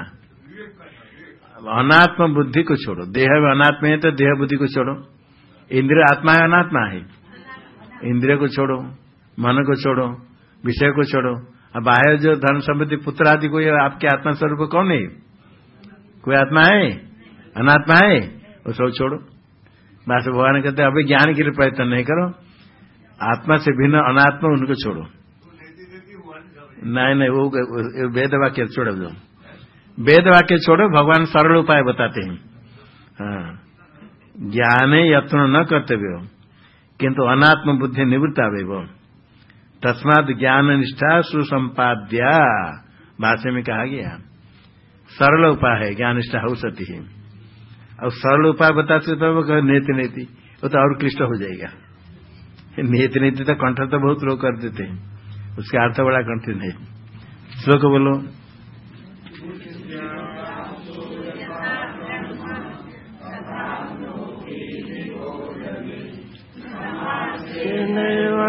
अनात्म बुद्धि को छोड़ो। देह में अनात्म है तो देह बुद्धि को छोड़ो। इंद्रिय आत्मा है, अनात्मा है। इंद्रिय को छोड़ो, मन को छोड़ो, विषय को छोड़ो। अब बाहर जो धन, संपत्ति, पुत्र आदि, कोई आपके आत्मा स्वरूप कौन है? कोई आत्मा है? अनात्मा है? वो सब छोड़ो। बस भगवान कहते अभी ज्ञान के लिए प्रयत्न नहीं करो। आत्मा से भिन्न, अनात्मा, उनको छोड़ो। नहीं नहीं, वो वेद वाक्य छोड़ो, जो। वेद वाक्य छोड़ो, भगवान सरल उपाय बताते हैं। हाँ। ज्ञान यत्न न कर्तव्य किंतु अनात्म बुद्धि निवृत्ता वे। तस्मात ज्ञान निष्ठा सुसंपाद्या। भाषा में कहा गया, सरल उपाय है, ज्ञान निष्ठा हो सकती है। और सरल उपाय बताते तो वो नेति नेति, वो तो और क्लिष्ट हो जाएगा। नीति नीति तो कंठ तो बहुत लोग कर देते हैं। उसका अर्थ बड़ा कठिन है। श्लोक बोलो।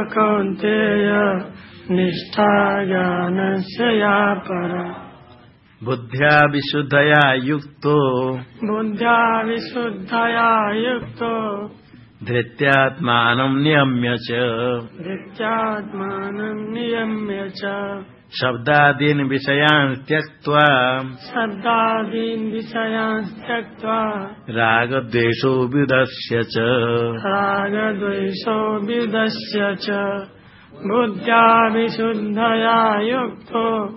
कौन्तेय निष्ठा ज्ञान से या पर। बुद्ध्या विशुद्धया युक्तो। बुद्ध्या विशुद्धया युक्तो। धृत्यात्मानं नियम्य च। धृत्यात्मानं नियम्य च। शब्दादीन् विषयान् त्यक्त्वा। शब्दादीन् विषयान् त्यक्त्वा। रागद्वेषो विदस्य च। रागद्वेषो विदस्य च। बुद्ध्या विशुद्धया युक्तो।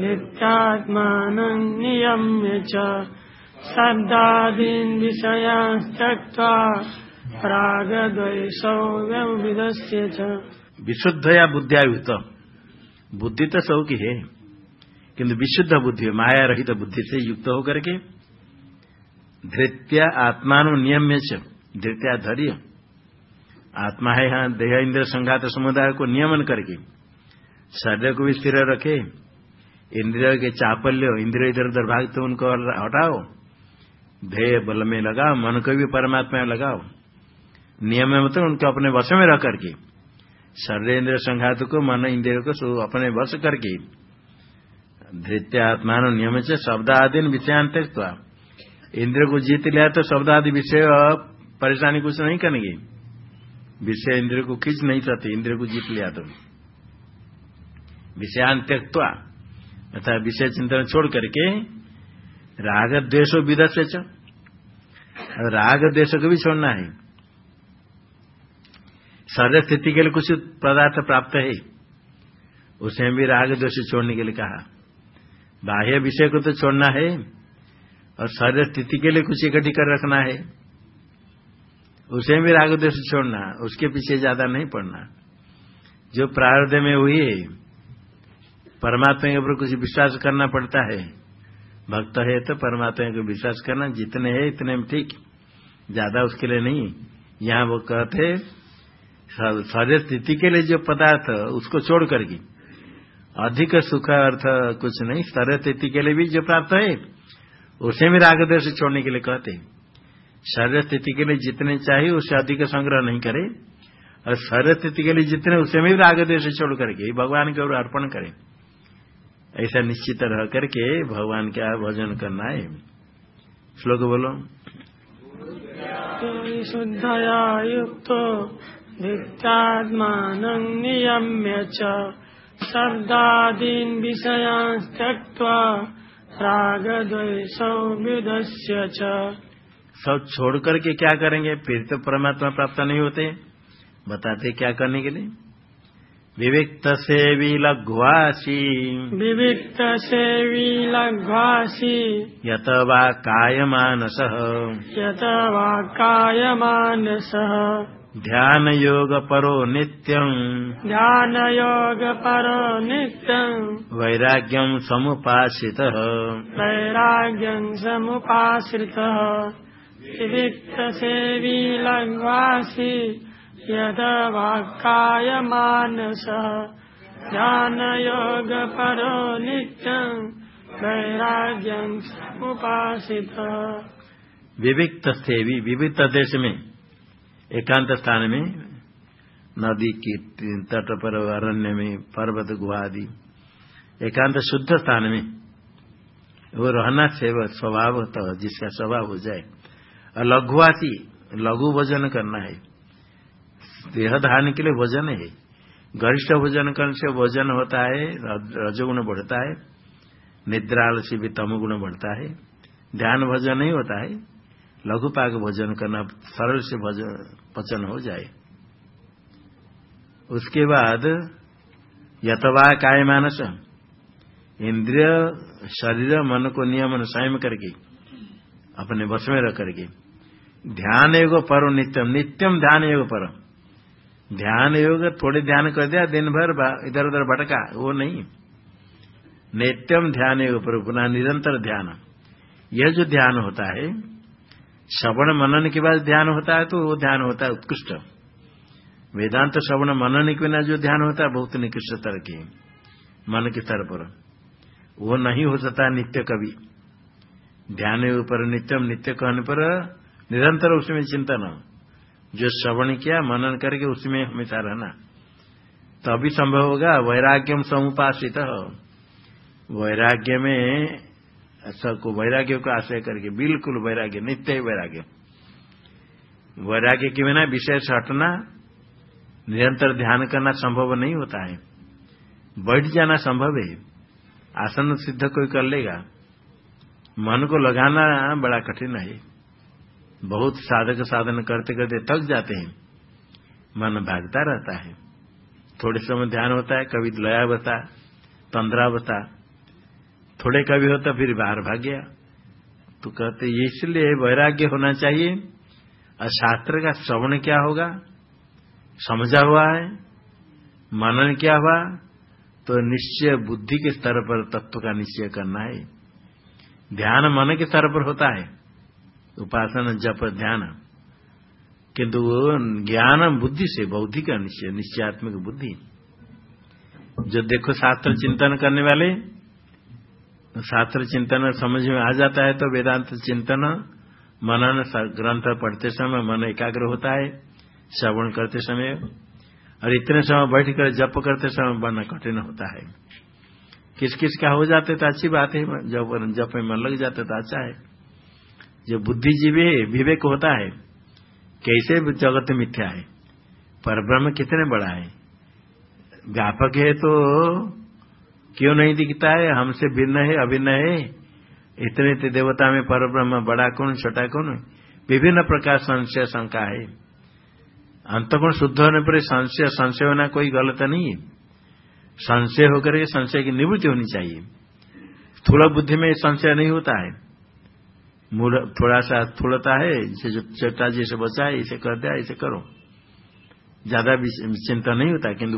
नित्यात्मानं नियम्य च। शब्दादीन् विषयान् त्यक्त्वा। राग विशुद्ध या बुद्धियायुक्त बुद्धि तो सब की है। किंतु विशुद्ध बुद्धि माया रहित बुद्धि से युक्त होकर के धृत्या आत्मान नियम्य धृत्या धैर्य। आत्मा है यहाँ देह इंद्र संघात समुदाय को नियमन करके। शरीर को भी स्थिर रखे। इंद्रियों के चापल्य, इंद्रिय इधर उधर भाग तो उनको हटाओ। ध्येय बल में लगाओ, मन को भी परमात्मा में लगाओ। नियम में मतलब उनके अपने वश में रह करके। शरीर इंद्र संघात को, मन इंद्रियों को अपने वश करके। धृत्यात्मान नियम से शब्द आदि विषयांत इंद्र को जीत लिया तो शब्द आदि विषय, परेशानी कुछ नहीं करेंगे। विषय इंद्र को खींच नहीं सकते, इंद्र को जीत लिया तो। विषयांत अर्थात विषय चिंतन छोड़ करके राग द्वेश विदस राग द्वेश को भी छोड़ना है। शरीर स्थिति के लिए कुछ पदार्थ प्राप्त है। उसे भी राग द्वेष छोड़ने के लिए कहा। बाह्य विषय को तो छोड़ना है और शरीर स्थिति के लिए कुछ इकट्ठी कर रखना है। उसे भी राग द्वेष छोड़ना, उसके पीछे ज़्यादा नहीं पड़ना। जो प्रारब्ध में हुई है, परमात्मा के ऊपर कुछ विश्वास करना पड़ता है। भक्त है तो परमात्मा को विश्वास करना, जितने है इतने में ठीक, ज़्यादा उसके लिए नहीं। यहाँ वो कहते शरीर स्थिति के लिए जो पदार्थ, उसको छोड़ करके। अधिक सुख अर्थ कुछ नहीं शरीर स्थिति के लिए भी जो प्राप्त है, उसे भी रागदेश से छोड़ने के लिए कहते हैं। शरीर स्थिति के लिए जितने चाहिए उससे अधिक संग्रह नहीं करे। और शरीर स्थिति के लिए जितने, उसे में भी रागदेश छोड़ करके, भगवान के ओर अर्पण करें। ऐसा निश्चित रह करके भगवान का भजन करना है। श्लोक बोलो। शुद्धया युक्त धिक्तात्मान नियम्य च शब्दादीन विषयान् त्यक्त्वा राग द्वेषौ विदस्य च। सब छोड़ करके क्या करेंगे? फिर तो परमात्मा प्राप्त नहीं होते। बताते क्या करने के लिए? विविक्त सेवी लघ्वासी विविक्त सेवी लघ्वासी यत वा कायमानस। यत वा कायमानस। ध्यान योग परो नित्यम। ध्यान योग परो नित्यम। वैराग्यम समुपासित। वैराग्यम समुपाश्रित विविक्त सेवी लघ्वासी यद वाक्कायमानसः ध्यानयोगपरो नित्यम्। वैराग्यम् समुपासितः। विविक्त सेवी विविक्त देश में एकांत स्थान में, नदी की तट पर अरण्य में, पर्वत गुहा आदि। एकांत शुद्ध स्थान में, वो रहना सेव स्वभाव तो जिसका स्वभाव हो जाए। और लघुवासी लघु भोजन करना है। देह धारण के लिए भोजन है। गरिष्ठ भोजन करने से भोजन होता है रजोगुण बढ़ता है। निद्राल से भी तमगुण बढ़ता है। ध्यान भोजन नहीं होता है। लघु पाक भोजन करना, सरल से भोजन पचन हो जाए। उसके बाद यथवा काय मानस? इंद्रिय, शरीर, मन को नियमन स्वयं करके, अपने वश में रख करके। ध्यान योग पर नित्यम। नित्यम ध्यान योग परम ध्यान योग थोड़े ध्यान कर दिया, दिन भर इधर उधर भटका, वो नहीं। नित्यम ध्यान योग पर, पुनः निरंतर ध्यान। यह जो ध्यान होता है श्रवण मनन के बाद ध्यान होता है तो वो ध्यान होता है उत्कृष्ट। वेदांत श्रवण मनन के बिना जो ध्यान होता है, बहुत निकृष्ट स्तर के मन के स्तर पर। वो नहीं हो सकता नित्य कभी ध्यान पर नित्यम नित्य कहने पर निरंतर उसमें चिंतन जो श्रवण किया, मनन करके उसमें हमेशा रहना। तभी तो संभव होगा वैराग्यम समुपासित। वैराग्य में सबको वैराग्य को आश्रय करके, बिल्कुल वैराग्य, नित्य ही वैराग्य। वैराग्य के बिना विषय से हटना, निरंतर ध्यान करना संभव नहीं होता है। बैठ जाना संभव है। आसन सिद्ध कोई कर लेगा। मन को लगाना बड़ा कठिन है। बहुत साधक साधन करते करते थक जाते हैं। मन भागता रहता है। थोड़े समय ध्यान होता है, कभी लयावस्था तंद्रावस्था थोड़े का भी होता, फिर बाहर भाग गया। तो कहते, इसलिए वैराग्य होना चाहिए। और शास्त्र का श्रवण क्या होगा? समझा हुआ है? मनन क्या हुआ? तो निश्चय बुद्धि के स्तर पर, तत्व का निश्चय करना है। ध्यान मन के स्तर पर होता है। उपासना, जप, ध्यान। किंतु ज्ञान बुद्धि से, बौद्धिक निश्चय, निश्चयात्मक बुद्धि। जो देखो शास्त्र चिंतन करने वाले शास्त्र चिंतन समझ में आ जाता है तो वेदांत चिंतन मनन ग्रंथ पढ़ते समय मन एकाग्र होता है, श्रवण करते समय और इतने समय बैठ कर जप करते समय मन कठिन होता है। किस किस का हो जाते तो अच्छी बात है, जब जप में मन लग जाते तो अच्छा है। जो बुद्धिजीवी है, विवेक होता है, कैसे जगत मिथ्या है, पर ब्रह्म कितने बड़ा है। व्यापक है तो क्यों नहीं दिखता है? हमसे भिन्न है, अभिन्न है? इतने इतने देवता में पर ब्रह्म बड़ा कौन, छोटा कौन? विभिन्न प्रकार संशय, शंका है। अंतगुण शुद्ध होने पर संशय संशय होना कोई गलत नहीं है। संशय होकर के संशय की निवृत्ति होनी चाहिए। थोड़ा बुद्धि में संशय नहीं होता है। मूल, थोड़ा सा थोड़ता है जिसे जो छोटा जैसे बचा है, इसे कर दिया, इसे करो। ज़्यादा चिंता नहीं होता, किंतु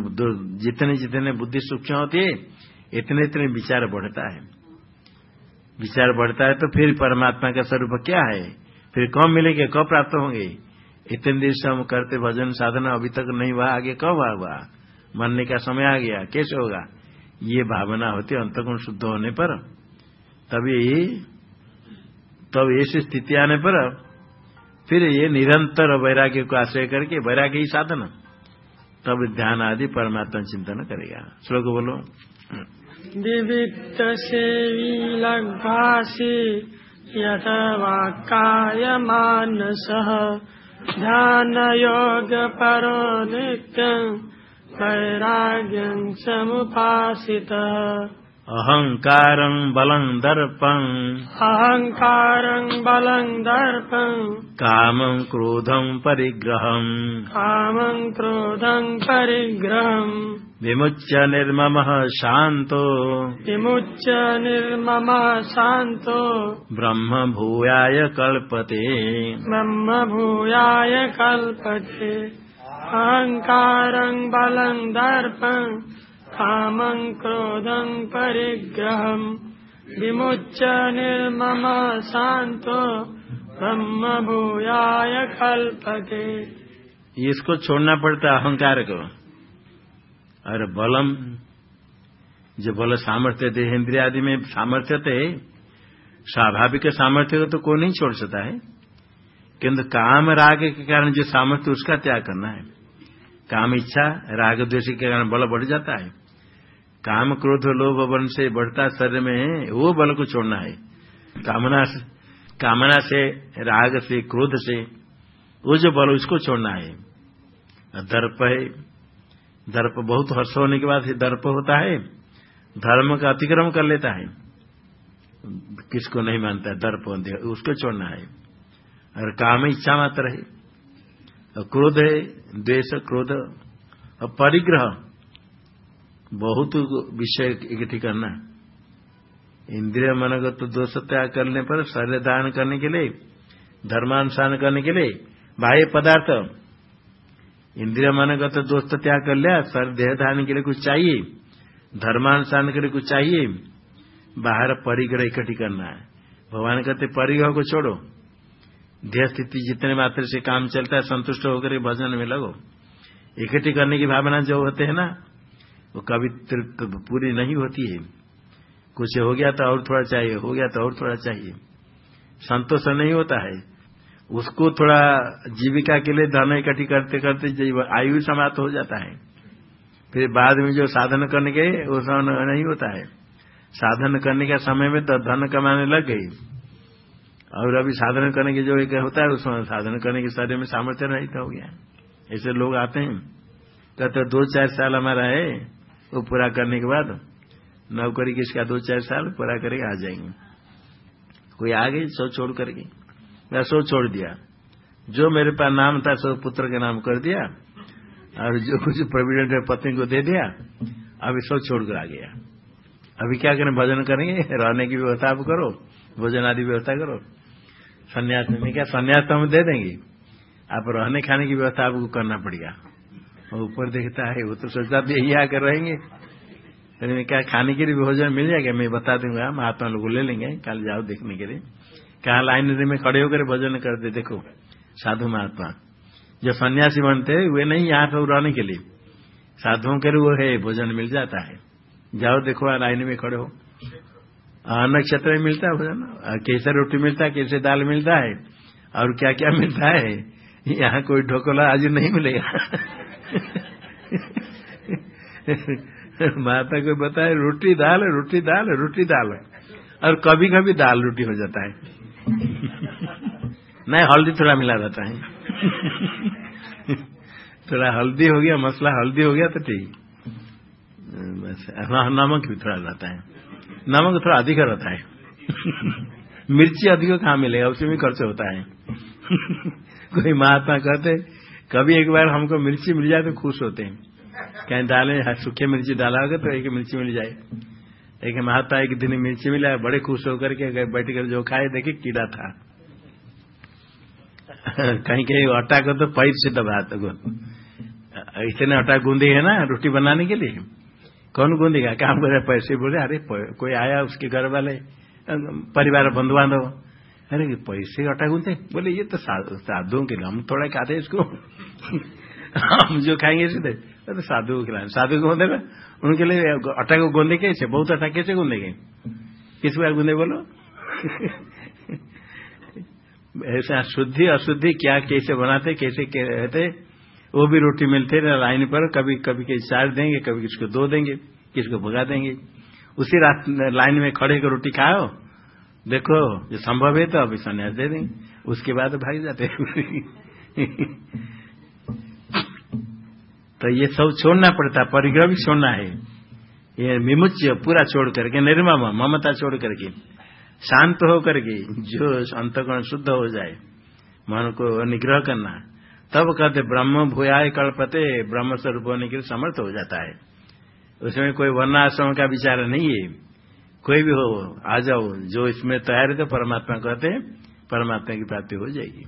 जितने जितने बुद्धि सूक्ष्म होती है इतने इतने विचार बढ़ता है। विचार बढ़ता है तो फिर परमात्मा का स्वरूप क्या है? फिर कब मिलेंगे, कब प्राप्त होंगे? इतने देर से हम करते भजन साधना, अभी तक नहीं हुआ, आगे कब हुआ मरने का समय आ गया, कैसे होगा? ये भावना होती अंतगुण शुद्ध होने पर। तभी, तब ऐसी स्थिति आने पर, फिर ये निरंतर वैराग्य को आश्रय करके, वैराग्य ही साधन। तब ध्यान आदि परमात्मा चिंतन करेगा। श्लोक बोलो। विवित्तसेवी लग्भासि यत वाक्कायमानसः ध्यानयोगपरो नित्यम् वैराग्यम् समुपासितः। अहङ्कारम् बलम् दर्पम् अहङ्कारम् बलम् दर्पम् कामम् क्रोधम् परिग्रहम्। कामम् क्रोधम् परिग्रहम्। विमुच्य निर्ममः शान्तो विमुच्य निर्ममः शान्तो ब्रह्म भूयाय कल्पते। ब्रह्म भूयाय कल्पते। अहङ्कारं बलं दर्पम् कामं क्रोधं परिग्रहम् विमुच्य निर्मम शांतो। ब्रह्म भूयाय कल्पते। इसको छोड़ना पड़ता अहंकार को। और बलम, जो बल सामर्थ्य थे इंद्रिया आदि में सामर्थ्य थे स्वाभाविक सामर्थ्य को तो कोई नहीं छोड़ सकता है। किंतु काम राग के कारण जो सामर्थ्य उसका त्याग करना है। काम इच्छा, राग द्वेष के कारण बल बढ़ जाता है। काम क्रोध लोभ वन से बढ़ता शरीर में वो बल को छोड़ना है। कामना से कामना से, राग से, क्रोध से, वो जो बल उसको छोड़ना है। दर्प है दर्प बहुत हर्ष होने के बाद दर्प होता है, धर्म का अतिक्रम कर लेता है। किसको नहीं मानता दर्प उसको छोड़ना है। और काम इच्छा मात्र है क्रोध है, द्वेष, क्रोध, और परिग्रह, बहुत विषय इकट्ठी करना इंद्रिय मनगत तो दोष त्याग करने पर शरीर दान करने के लिए धर्मानुष्ठान करने के लिए बाह्य पदार्थ इंद्रिय मनगत दोष तो दोस्त त्याग कर लिया, सर देह धारण के लिए कुछ चाहिए धर्मानुष्ठान के लिए कुछ चाहिए, बाहर परिग्रह इकट्ठी करना है। भगवान कहते, परिग्रह को छोड़ो। देह स्थिति जितने मात्र से काम चलता है, संतुष्ट होकर भजन में लगो। इकट्ठी करने की भावना जो होते है ना, वो कभी तृप्त पूरी नहीं होती है। कुछ हो गया तो और थोड़ा चाहिए, हो गया तो और थोड़ा चाहिए। संतोष नहीं होता है। उसको थोड़ा जीविका के लिए धन इकट्ठी करते करते आयु समाप्त हो जाता है, फिर बाद में जो साधन करने के वो नहीं होता है। साधन करने के समय में तो धन कमाने लग गई। और अभी साधन करने के जो एक होता है उसमें साधन करने के शरीर में सामर्थ्य नहीं हो गया। ऐसे लोग आते हैं। कहते तो दो चार साल हमारा है, वो पूरा करने के बाद नौकरी किसका दो चार साल पूरा करके आ जाएँगे। कोई आ गई सो छोड़ करके। मैं सो छोड़ दिया। जो मेरे पास नाम था, सो पुत्र के नाम कर दिया। और जो कुछ प्रोविडेंट पत्नी को दे दिया, अभी सो छोड़कर आ गया। अभी क्या करें, भजन करेंगे? रहने की व्यवस्था आप करो, भोजन आदि व्यवस्था करो। संन्यास में क्या, संन्यास तो हम दे देंगे। आप रहने खाने की व्यवस्था आपको करना पड़ेगा। ऊपर देखता है, वो तो सोचता भी यही आकर रहेंगे। क्या, खाने के लिए भोजन मिल जाएगा? मैं बता दूँगा, हम महात्मा लोग ले लेंगे, कल जाओ देखने के लिए। कहा, लाइन में खड़े होकर भोजन करते, देखो, साधु महात्मा। जो सन्यासी बनते, वे नहीं यहाँ पर रहने के लिए। साधुओं के लिए वो है, भोजन मिल जाता है। जाओ, देखो लाइन में खड़े हो। अन्न क्षेत्र में मिलता है भोजन? कैसे रोटी मिलता है, कैसे दाल मिलता है, और क्या क्या मिलता है? यहाँ कोई ढोकला आज नहीं मिलेगा। माता को बताए, रोटी दाल रोटी दाल रोटी दाल। और कभी कभी दाल रोटी हो जाता है। नहीं हल्दी थोड़ा मिला रहता है। थोड़ा हल्दी हो गया, मसला हल्दी हो गया तो ठीक। बस हाँ नमक भी थोड़ा रहता है। नमक थोड़ा अधिक रहता है। मिर्ची अधिक कहाँ मिलेगा? उसमें भी खर्च होता है। कोई महात्मा कहते, कभी एक बार हमको मिर्ची मिल जाए तो खुश होते हैं। कहीं, दालें सूखे मिर्ची डाला होगा तो एक मिर्ची मिल जाए। एक महात्मा एक दिन मिर्ची मिला बड़े खुश होकर के बैठ कर जो खाए देखे कीड़ा था। कहीं कहीं आटा को तो पैर से दबा दबाते इतने आटा गूंदे है ना, रोटी बनाने के लिए। कौन गूंदेगा? काम करे, पैसे बोले, अरे कोई आया उसके घर वाले, परिवार बंधु बांधव अरे पैसे आटा गूंदे बोले, ये तो साधुओं के लिए, हम थोड़ा खाते इसको। हम जो खाएँगे सीधे तो साधु को साधु को गूंदेगा उनके लिए आटा को गूंदे कैसे बहुत आटा कैसे गूंदेगे किस बार गूंदे बोलो? ऐसा शुद्धि, अशुद्धि क्या, कैसे बनाते, कैसे रहते? वो भी रोटी मिलते ना लाइन पर, कभी कभी किसी चार देंगे, कभी किसको दो देंगे, किसको भगा देंगे। उसी रात लाइन में खड़े कर रोटी खाओ, देखो, जो संभव है तो अभी संन्यास दे देंगे उसके बाद भाग जाते तो ये सब छोड़ना पड़ता परिग्रह भी छोड़ना है। ये विमुच्य पूरा छोड़ करके, निर्मम, ममता छोड़ करके, शांत हो करके, जो अंतकरण शुद्ध हो जाए, मन को निग्रह करना, तब कहते ब्रह्म भूयाय कल्पते, ब्रह्म स्वरूप होने के लिए समर्थ हो जाता है। उसमें कोई वर्णाश्रम का विचार नहीं है। कोई भी हो, आ जाओ, जो इसमें तैयार है तो परमात्मा कहते परमात्मा की प्राप्ति हो जाएगी।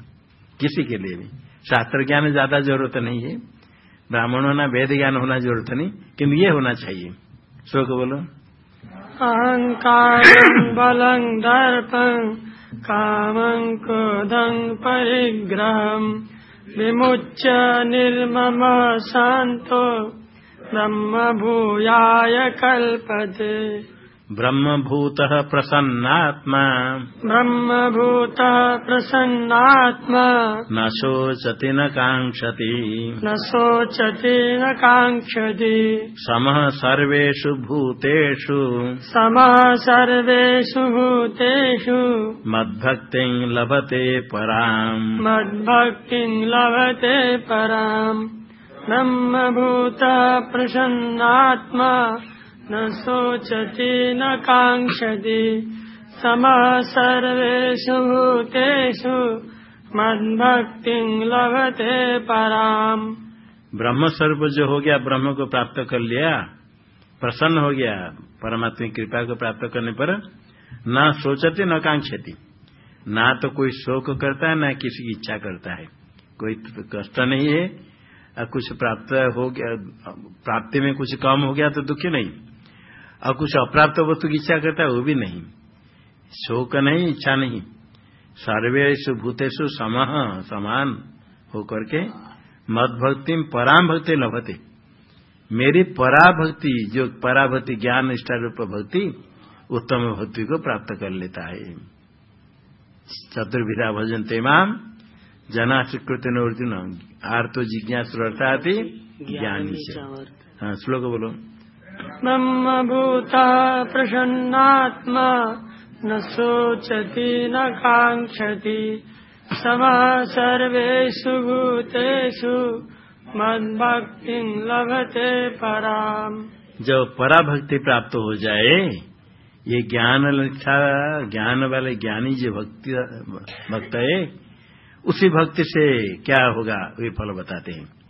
किसी के लिए भी। शास्त्र ज्ञान ज़्यादा ज़रूरत नहीं है। ब्राह्मण होना वेद ज्ञान होना ज़रूरत नहीं किन्तु ये होना चाहिए। श्लोक बोलो। अहंकार बलं दर्पं, कामं क्रोधं परिग्रहम् विमुच्य निर्मम शांतो ब्रह्म भूयाय कल्पते। ब्रह्मभूतः प्रसन्नात्मा। ब्रह्मभूतः प्रसन्नात्मा। न शोचति न काङ्क्षति। न शोचति न काङ्क्षति। समः सर्वेषु भूतेषु। समः सर्वेषु भूतेषु। मद्भक्तिं लभते पराम्। मद्भक्तिं लभते पराम्। ब्रह्मभूतः प्रसन्नात्मा न शोचति न काङ्क्षति समः सर्वेषु भूतेषु, मद्भक्तिं लभते पराम। ब्रह्म स्वरूप जो हो गया, ब्रह्म को प्राप्त कर लिया, प्रसन्न हो गया, परमात्मा की कृपा को प्राप्त करने पर, न सोचते, न कांक्षती ना तो कोई शोक करता है, न किसी की इच्छा करता है। कोई कष्ट नहीं है कुछ प्राप्त हो गया, प्राप्ति में कुछ कम हो गया तो दुखी नहीं। और कुछ अप्राप्त वस्तु की इच्छा करता है वो भी नहीं। शोक नहीं इच्छा नहीं। सर्वेशु भूतेषु सम समान होकर के मद भक्ति पराम भक्ति लभते। मेरी पराभक्ति जो पराभक्ति ज्ञान निष्ठा रूप भक्ति उत्तम भक्ति को प्राप्त कर लेता है। चतुर्विधा भजन तेमाम जना स्वीकृत अर्जुन आर्तो जिज्ञासु अर्थात ज्ञानी से। हाँ श्लोक बोलो। ब्रह्मभूता प्रसन्नात्मा, न शोचति न काङ्क्षति। समः सर्वेषु भूतेषु, मद्भक्ति लभते पराम। जब पराभक्ति प्राप्त हो जाए, ये ज्ञान लिखा ज्ञान वाले ज्ञानी जो भक्ति, भक्त है, उसी भक्ति से क्या होगा? वे फल बताते हैं।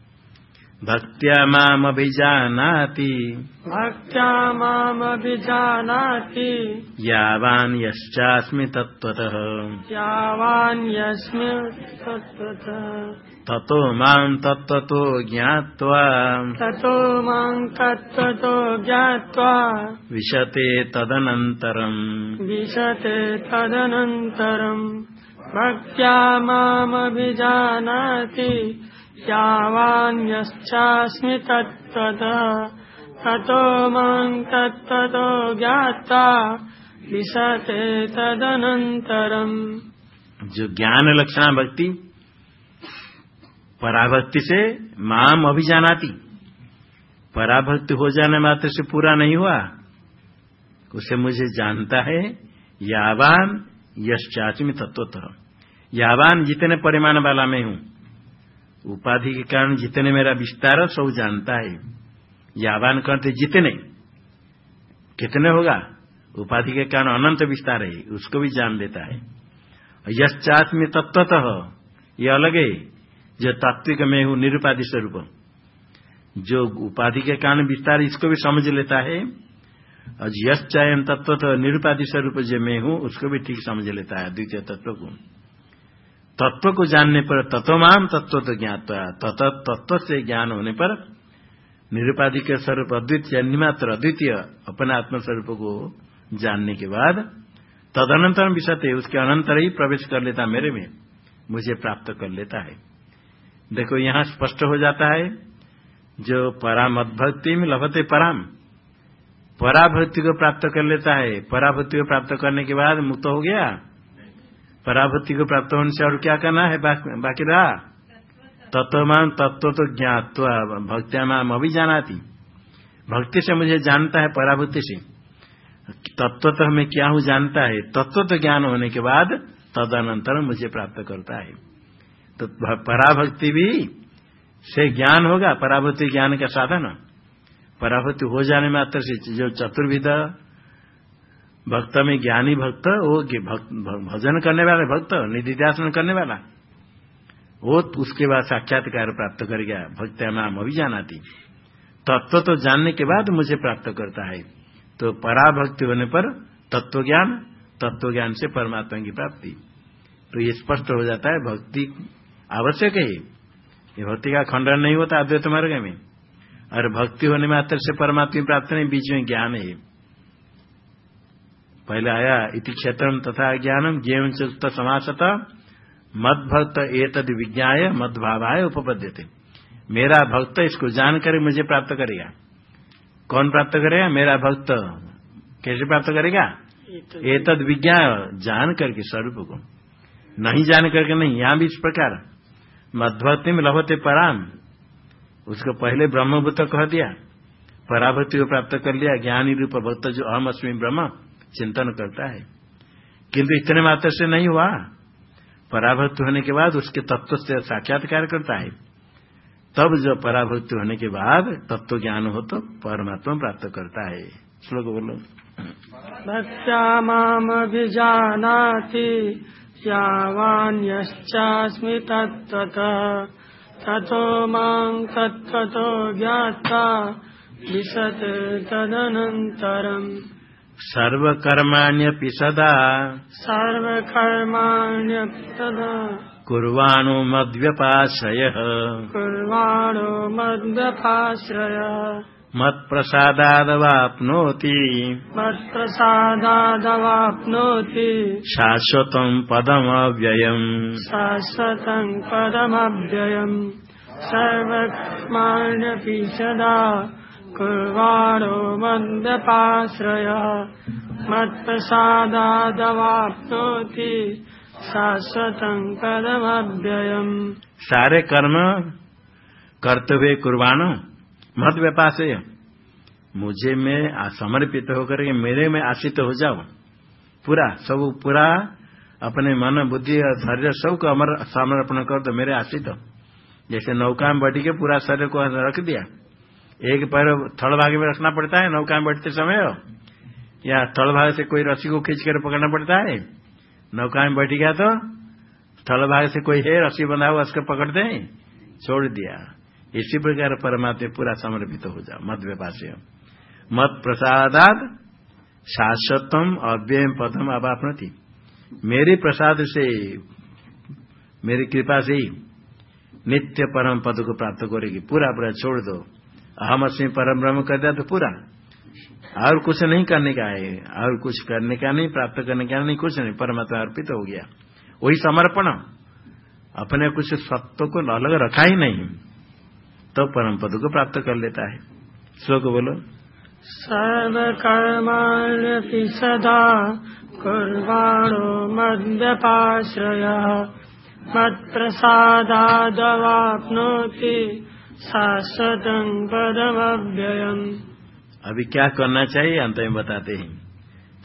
भक्त्या मामभिजानाति। भक्त्या मामभिजानाति। यावान् यश्चास्मि तत्त्वतः। यावान् यस्मि तत्त्वतः। ततो माम् तत्त्वतो ज्ञात्वा। ततो माम् तत्त्वतो ज्ञात्वा। विशते तदनन्तरम्। विशते तदनन्तरम्। भक्त्या मामभिजानाति यावान्यश्चास्मि तत्त्वतः ततो माँ ज्ञात्वा विशते तदनन्तरम्। जो ज्ञान लक्षणा भक्ति, पराभक्ति से माम अभिजानाती। पराभक्ति हो जाने मात्र से पूरा नहीं हुआ। उसे मुझे जानता है, यावान यश्चाचमी तत्वतः यावान जितने परिमाण वाला मैं हूँ। उपाधि के कारण जितने मेरा विस्तार है, सब जानता है। यावान करते जितने। कितने होगा? उपाधि के कारण अनंत विस्तार है, उसको भी जान लेता है। यश्चात्म तत्वतः ये अलग है, जो तात्विक में हूँ, निरुपाधि स्वरूप। जो उपाधि के कारण विस्तार, इसको भी समझ लेता है। और यश चयन तत्व तो निरुपाधि स्वरूप जो मैं हूँ, उसको भी ठीक समझ लेता है, द्वितीय तत्व को। तत्व को जानने पर तत्वमान तत्व तो ज्ञात तत्व से ज्ञान होने पर निरुपाधि के स्वरूप अद्वितीय, निमात्र अद्वितीय अपने आत्मस्वरूप को जानने के बाद तदनंतर विषय उसके अनंतर ही प्रवेश कर लेता मेरे में, मुझे प्राप्त कर लेता है। देखो, यहाँ स्पष्ट हो जाता है, जो परामदभक्ति में लभते पराम, पराभक्ति को प्राप्त कर लेता है। पराभक्ति को प्राप्त करने के बाद मुक्त हो गया। पराभक्ति को प्राप्त होने से और क्या करना है बाकी रहा? तत्वमान तत्व तो ज्ञातवा भक्त्याम अभी जाना थी भक्ति से मुझे जानता है पराभक्ति से। तत्व तो हमें क्या हूँ जानता है? तत्व तो ज्ञान होने के बाद तदनंतर मुझे प्राप्त करता है। तो पराभक्ति भी से ज्ञान होगा पराभक्ति ज्ञान का साधन। पराभक्ति हो जाने मात्र से जो चतुर्विध भक्त में ज्ञानी भक्त, वो भजन करने वाला भक्त, निधिध्यासन करने वाला। वो उसके बाद साक्षात्कार प्राप्त कर गया, भक्त नाम अभी जाना थी तत्व तो जानने के बाद मुझे प्राप्त करता है। तो पराभक्ति होने पर तत्व ज्ञान तत्व ज्ञान से परमात्मा की प्राप्ति। तो ये स्पष्ट हो जाता है, भक्ति आवश्यक है। ये भक्ति का खंडन नहीं होता अद्वैत मार्ग में। और भक्ति होने मात्र से परमात्मा की प्राप्ति नहीं, बीच में ज्ञान है। पहले आया इति क्षेत्र तथा ज्ञानम जीवन से समासता मद भक्त एतद विज्ञाय मद भावाय उपपद्य मेरा भक्त इसको जानकर मुझे प्राप्त करेगा। कौन प्राप्त करेगा? मेरा भक्त। कैसे प्राप्त करेगा? एतद विज्ञा जान करके स्वरूप को। नहीं जान करके नहीं यहाँ भी इस प्रकार। मध्वती में लभते पराम। उसको पहले ब्रह्मभूत कह दिया। पराभक्ति को प्राप्त कर लिया ज्ञानी रूप भक्त जो अहम अस्मी ब्रह्म। चिंतन करता है। किंतु इतने मात्र से नहीं हुआ। पराभक्त होने के बाद उसके तत्व से साक्षात्कार करता है। तब जो पराभक्ति होने के बाद तत्व ज्ञान हो तो परमात्मा प्राप्त करता है। श्लोक बोलो। भक्त्या मामभिजानाति यावान्यश्चास्मि तत्त्वतः ततो माँ तत्त्वतो ज्ञात्वा विशते सर्वकर्माण्यपि सदा। सर्वकर्माण्यपि तदा कुर्वाणो मद्व्यपाश्रयः कुर्वाणो मद्व्यपाश्रयः मत्प्रसादादवाप्नोति। मत्प्रसादादवाप्नोति। शाश्वतम् पदमव्ययम्। शाश्वतम् पदमव्ययम्। सर्वकर्माण्यपि सदा। कुर्वाणो मन्दपाश्रयः। मत्प्रसादादवाप्नोति शाश्वतम् पदमव्ययम् सारे कर्म, कर्तव्य कुर्बानो मत व्यापार से मुझे में समर्पित होकर के मेरे में आश्रित हो जाओ। पूरा, सब पूरा, अपने मन, बुद्धि और शरीर सबको अमर समर्पण कर दो, मेरे आश्रित। जैसे नौका में बैठ के पूरा शरीर को रख दिया। एक पैर थल भाग में रखना पड़ता है, नौका में बैठते समय या थल भाग से कोई रस्सी को खींच कर पकड़ना पड़ता है, नौका में बैठ गया तो थल भाग से कोई है, रस्सी बंधा हुआ, उसको पकड़ते हैं छोड़ दिया। इसी प्रकार परमात्मा पूरा समर्पित हो जाओ मत व्यपास्य मत प्रसादाद शाश्वतम अव्यय पदम अबापनति मेरे प्रसाद से, मेरी कृपा से ही नित्य परम पद को प्राप्त करेगी। पूरा पूरा छोड़ दो। अहम अस्मी परम ब्रह्म कर दिया तो पूरा। और कुछ नहीं करने का है। और कुछ करने का नहीं, प्राप्त करने का नहीं, कुछ नहीं। परमात्मा अर्पित हो गया। वही समर्पण। अपने कुछ सत्व को अलग रखा ही नहीं। तो परम पद को प्राप्त कर लेता है। श्लोक बोलो। सर्व सर्वकर्माण्यपि सदा कुर्वाणो मद्व्यपाश्रयः मत्प्रसादादवाप्नोति। शाश्वतं पदमव्ययम्। अभी क्या करना चाहिए? अंत में बताते हैं।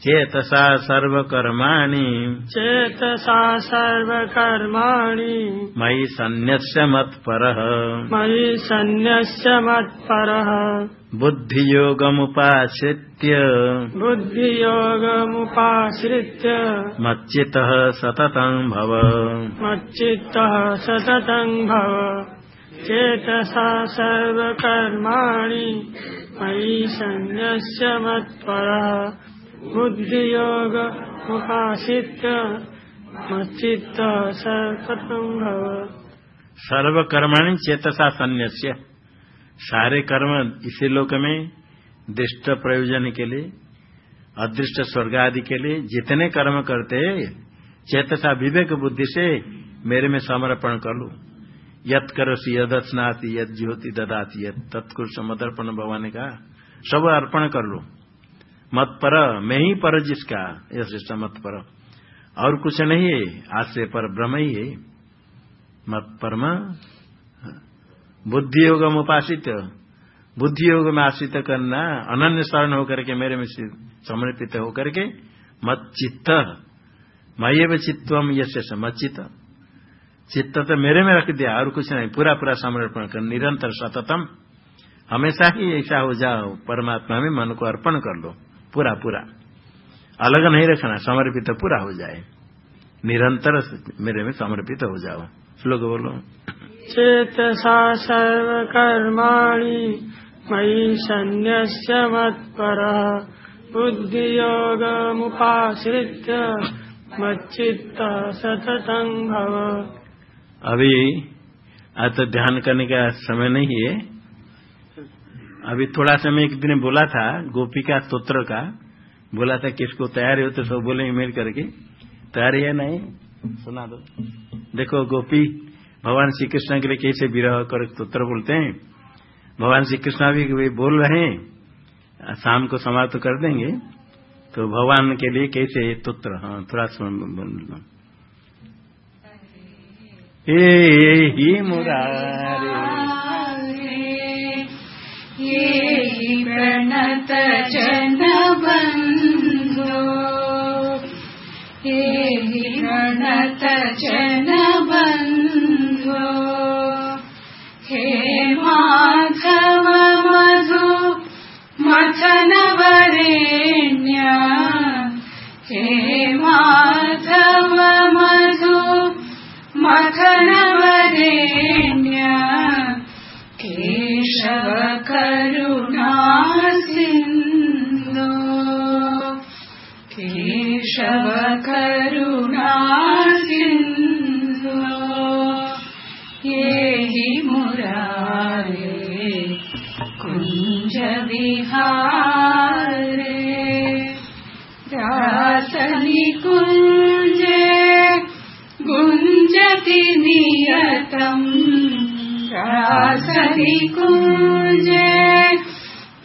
चेतसा सर्वकर्माणि। चेतसा सर्वकर्माणि। मयि सन्न्यस्य मत्परः। मयि सन्न्यस्य मत्परः। बुद्धियोगमुपाश्रित्य। बुद्धियोगमुपाश्रित्य। मच्चित्तः सततं भव। मच्चित्तः सततं भव चेतसा सर्वकर्माणि मयि सन्न्यस्य मत्परः बुद्धियोग उपासित मच्चित्त चेतसा सन्न्यस्य। सारे कर्म इसी लोक में दृष्ट प्रयोजन के लिए, अदृष्ट स्वर्ग आदि के लिए जितने कर्म करते चेतसा विवेक बुद्धि से मेरे में समर्पण कर लू। यत करोसी यदस्नाति यद ज्योति ददाती यद तत्कुर समर्पण भगवान कहा, सब अर्पण कर लो। मत पर, मैं ही पर जिसका, यह श्रेष्ठ मत पर। और कुछ नहीं है, आश्रय पर ब्रह्म ही है। मत परम बुद्धि योग में उपासित। बुद्धि योग में आश्रित करना, अनन्य शरण होकर के मेरे में समर्पित होकर के, मत चित्त। मये चित्तम यश मत चित्त चित्त तो मेरे में रख दिया और कुछ नहीं। पूरा पूरा समर्पण कर। निरंतर सततम। हमेशा ही ऐसा हो जाओ। परमात्मा में मन को अर्पण कर लो। पूरा पूरा। अलग नहीं रखना। समर्पित तो पूरा हो जाए। निरंतर मेरे में समर्पित तो हो जाओ। श्लोक बोलो। चेतसा सर्वकर्माणि मयि सन्न्यस्य मत्परः। बुद्धियोगमुपाश्रित्य मच्चित्त सततं भव। अभी आज तो ध्यान करने का समय नहीं है। अभी थोड़ा समय एक दिन बोला था, गोपिका स्त्रोत्र का। बोला था किसको तैयार हो तो सब बोलेंगे मिल करके। तैयार है नहीं? सुना दो। देखो, गोपी, भगवान श्री कृष्ण के लिए कैसे विरह कर स्त्रोत्र बोलते हैं? भगवान श्री कृष्ण भी बोल रहे हैं, शाम को समाप्त कर देंगे। तो भगवान के लिए कैसे स्त्रोत्र हाँ थोड़ा सुन बोल। हे ही मुरारे। प्रणत जन बन्धो ये प्रणत जन बन्धो हे माधव मधु, मथन वरेण्य। हे माधव मधु मथन वरेण्य केशव केशव करुणा सिन्धो ये हि मुरारे कुञ्ज गुञ्जति नियतम् रासनि कुञ्जे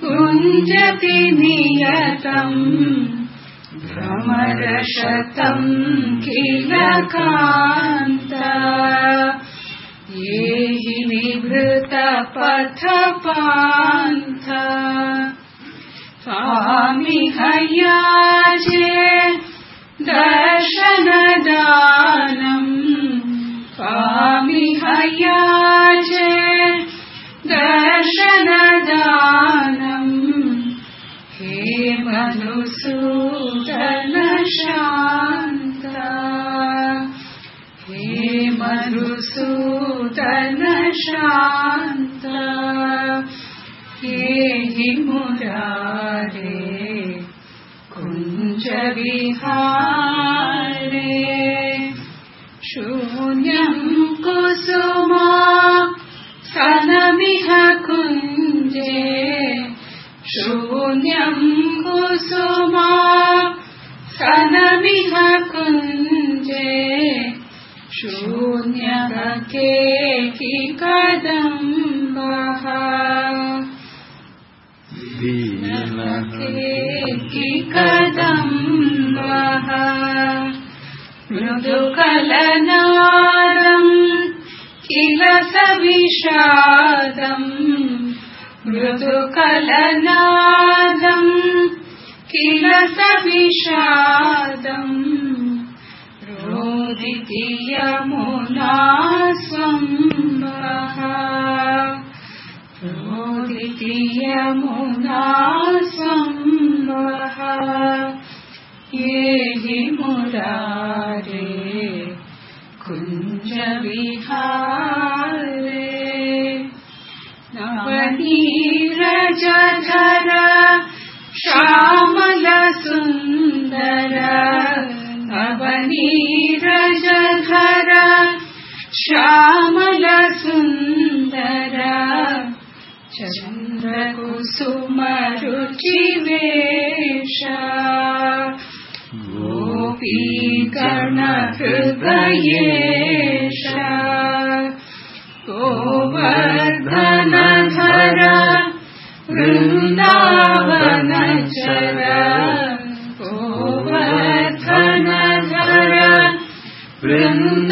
कुञ्जति नियतम्। भ्रमरशतम् किल कान्त। ये हि निभृतपथपान्थ स्वामिह याजे दर्शनदानम् या च दर्शन हे मधुसु हे मधुसूदनशान्त हे हि मुदारे कुञ्च कुसुमा सनमिह कुञ्जे शून्यम् कुसुमा सनमिह कुञ्जे शून्यः केकि कदम्बः केकि कदम्बः मृदुकलनाद किल सविषादम् मृदुकलनादम् किल सविषादम् रोदिति यमुना रोदिति यमुना स्वम्बः ये हि मुरारे कुञ्जविहारे नवनीरजधर श्यामलसुन्दर। नवनीरजधर श्यामलसुन्दर। चन्द्रकुसुमरुचिवेश गोपीगणहृदयेश गोवर्धनधर वृन्दावनचर गोवर्धनधर वृन्दावनचर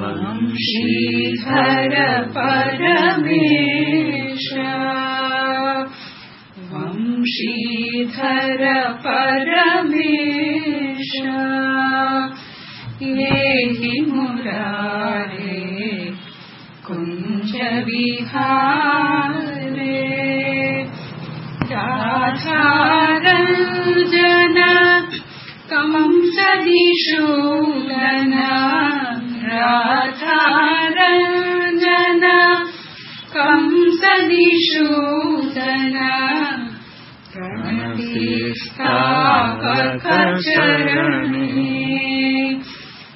वंशीधर परमेश धर मे मरारे कुं च विहारे राधारञ्जन कं सदिशोलना राधारञ्जन कं सदिशो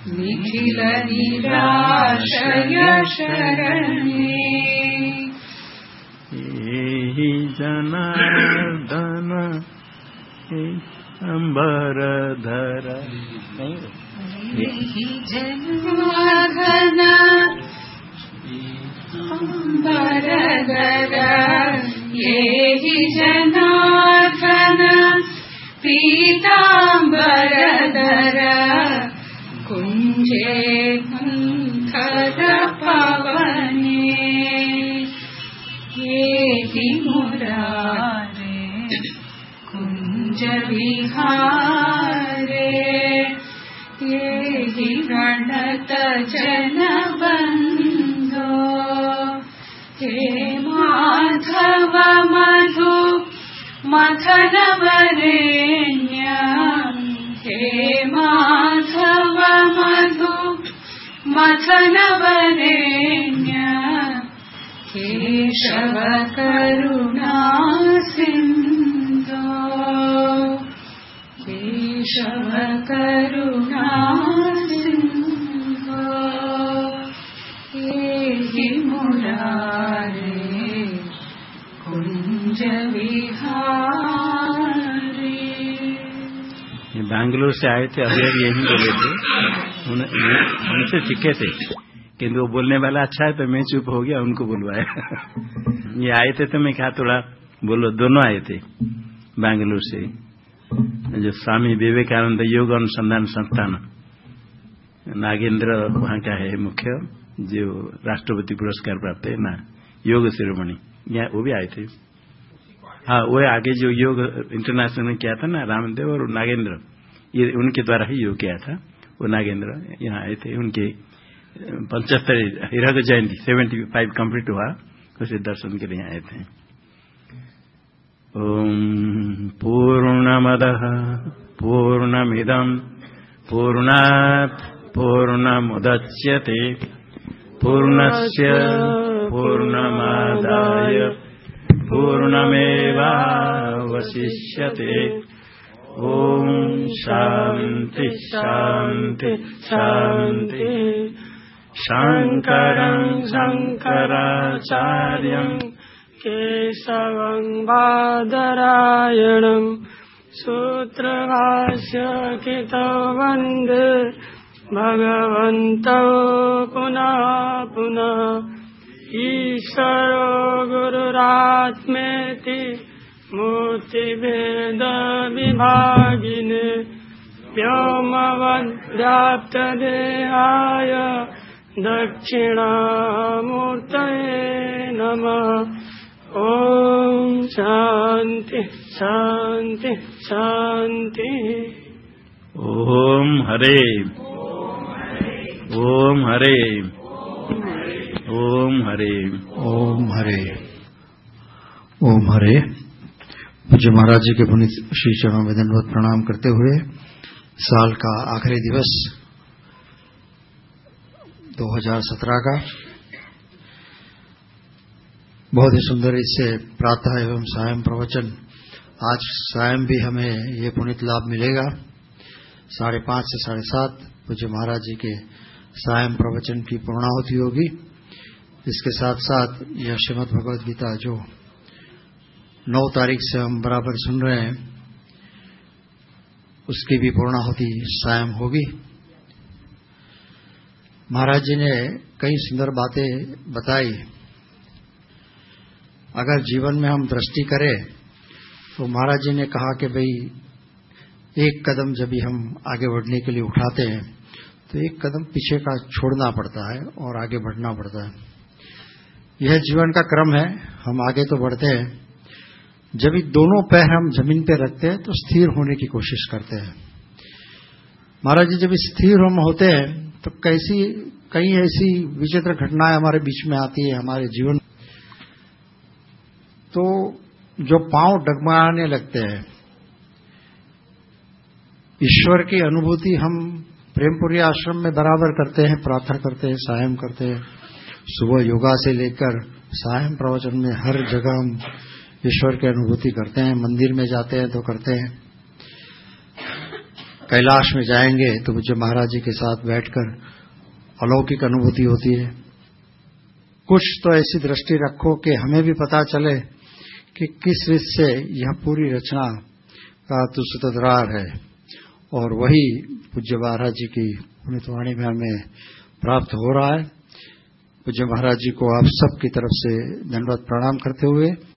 निखिल निराशय शरणे हि जनार्दन अम्बरधर। हि जनार्दन अम्बरधर। ये हि जनार्दन ीता कुञ्जे कुङ्खर पवने ये हि मुरारे कुञ्ज विहारे ये हिरणजनबन्ध हे माधव मथनवरेण्य हे माधव मधु मथनवरेण्य केशव करुणा सिन्धो केशव करुणा सिन्धो ये हि मुरारे ये बैंगलोर से आए थे, अभी अभी यही बोले थे। उनसे सीखे थे किंतु वो बोलने वाला अच्छा है तो मैं चुप हो गया, उनको बुलवाया। ये आए थे तो मैं क्या थोड़ा बोलो। दोनों आए थे बैंगलोर से। जो स्वामी विवेकानंद योग अनुसंधान संस्थान, नागेंद्र वहाँ का है मुख्य, जो राष्ट्रपति पुरस्कार प्राप्त है, ना, योग शिरोमणि। वो भी आए थे। हाँ वो आगे जो योग इंटरनेशनल में किया था ना, रामदेव और नागेंद्र, ये उनके द्वारा ही योग किया था। वो नागेंद्र यहाँ आए थे, उनके, पचहत्तर हिरक जयंती सेवेंटी फाइव कंप्लीट हुआ, उसे दर्शन के लिए आए थे। ओम पूर्ण मद पूर्ण पूर्णमिदम पूर्णात् पूर्णमुदच्यते, पूर्णस्य पूर्णमादाय। पूर्णमेवावशिष्यते ॐ शान्ति शान्ति शान्ति। शङ्करम् शङ्कराचार्यम् केशवम् बादरायणम् सूत्रभाष्य कृतो वंदे। भगवन्तौ पुनः पुनः। ईश्वरो गुरुरात्मेति मूर्तिभेदविभागिने व्योमवद्व्याप्तदेहाय दक्षिणामूर्तये नमः। ॐ शान्ति शान्ति शान्ति। ओम हरे। ओम हरे। ओम हरे। ओम हरे। ओम हरे। पूज्य महाराज जी के पुनित श्री चरणों में दंडवत प्रणाम करते हुए साल का आखिरी दिवस 2017 का बहुत ही सुंदर इससे प्रातः एवं सायं प्रवचन। आज सायं भी हमें ये पुनित लाभ मिलेगा। साढ़े पाँच से साढ़े सात पूज्य महाराज जी के सायं प्रवचन की पूर्णाहुति होगी। इसके साथ साथ यह श्रीमद भगवद गीता जो नौ तारीख से हम बराबर सुन रहे हैं। उसकी भी पूर्णाहुति सायम होगी। महाराज जी ने कई सुंदर बातें बताई। अगर जीवन में हम दृष्टि करें तो महाराज जी ने कहा कि भाई, एक कदम जब भी हम आगे बढ़ने के लिए उठाते हैं तो एक कदम पीछे का छोड़ना पड़ता है और आगे बढ़ना पड़ता है। यह जीवन का क्रम है। हम आगे तो बढ़ते हैं जब दोनों पैर हम ज़मीन पर रखते हैं तो स्थिर होने की कोशिश करते हैं। महाराज जी, जब स्थिर हम होते हैं तो कैसी, कई ऐसी विचित्र घटनाएँ हमारे बीच में आती है, हमारे जीवन तो जो पाँव डगमगाने लगते हैं, ईश्वर की अनुभूति हम प्रेमपुरी आश्रम में बराबर करते हैं, प्रार्थना करते हैं, सायं करते हैं। सुबह योगा से लेकर सायं प्रवचन में हर जगह हम ईश्वर की अनुभूति करते हैं, मंदिर में जाते हैं तो करते हैं। कैलाश में जाएँगे तो मुझे महाराज जी के साथ बैठकर अलौकिक अनुभूति होती है। कुछ तो ऐसी दृष्टि रखो कि हमें भी पता चले कि किस रीत से यह पूरी रचना का तुस्तरार है। और वही पूज्य महाराज जी की पुण्यवाणी में हमें प्राप्त हो रहा है। पूज्य महाराज जी को आप सबकी तरफ़ से धन्यवाद प्रणाम करते हुए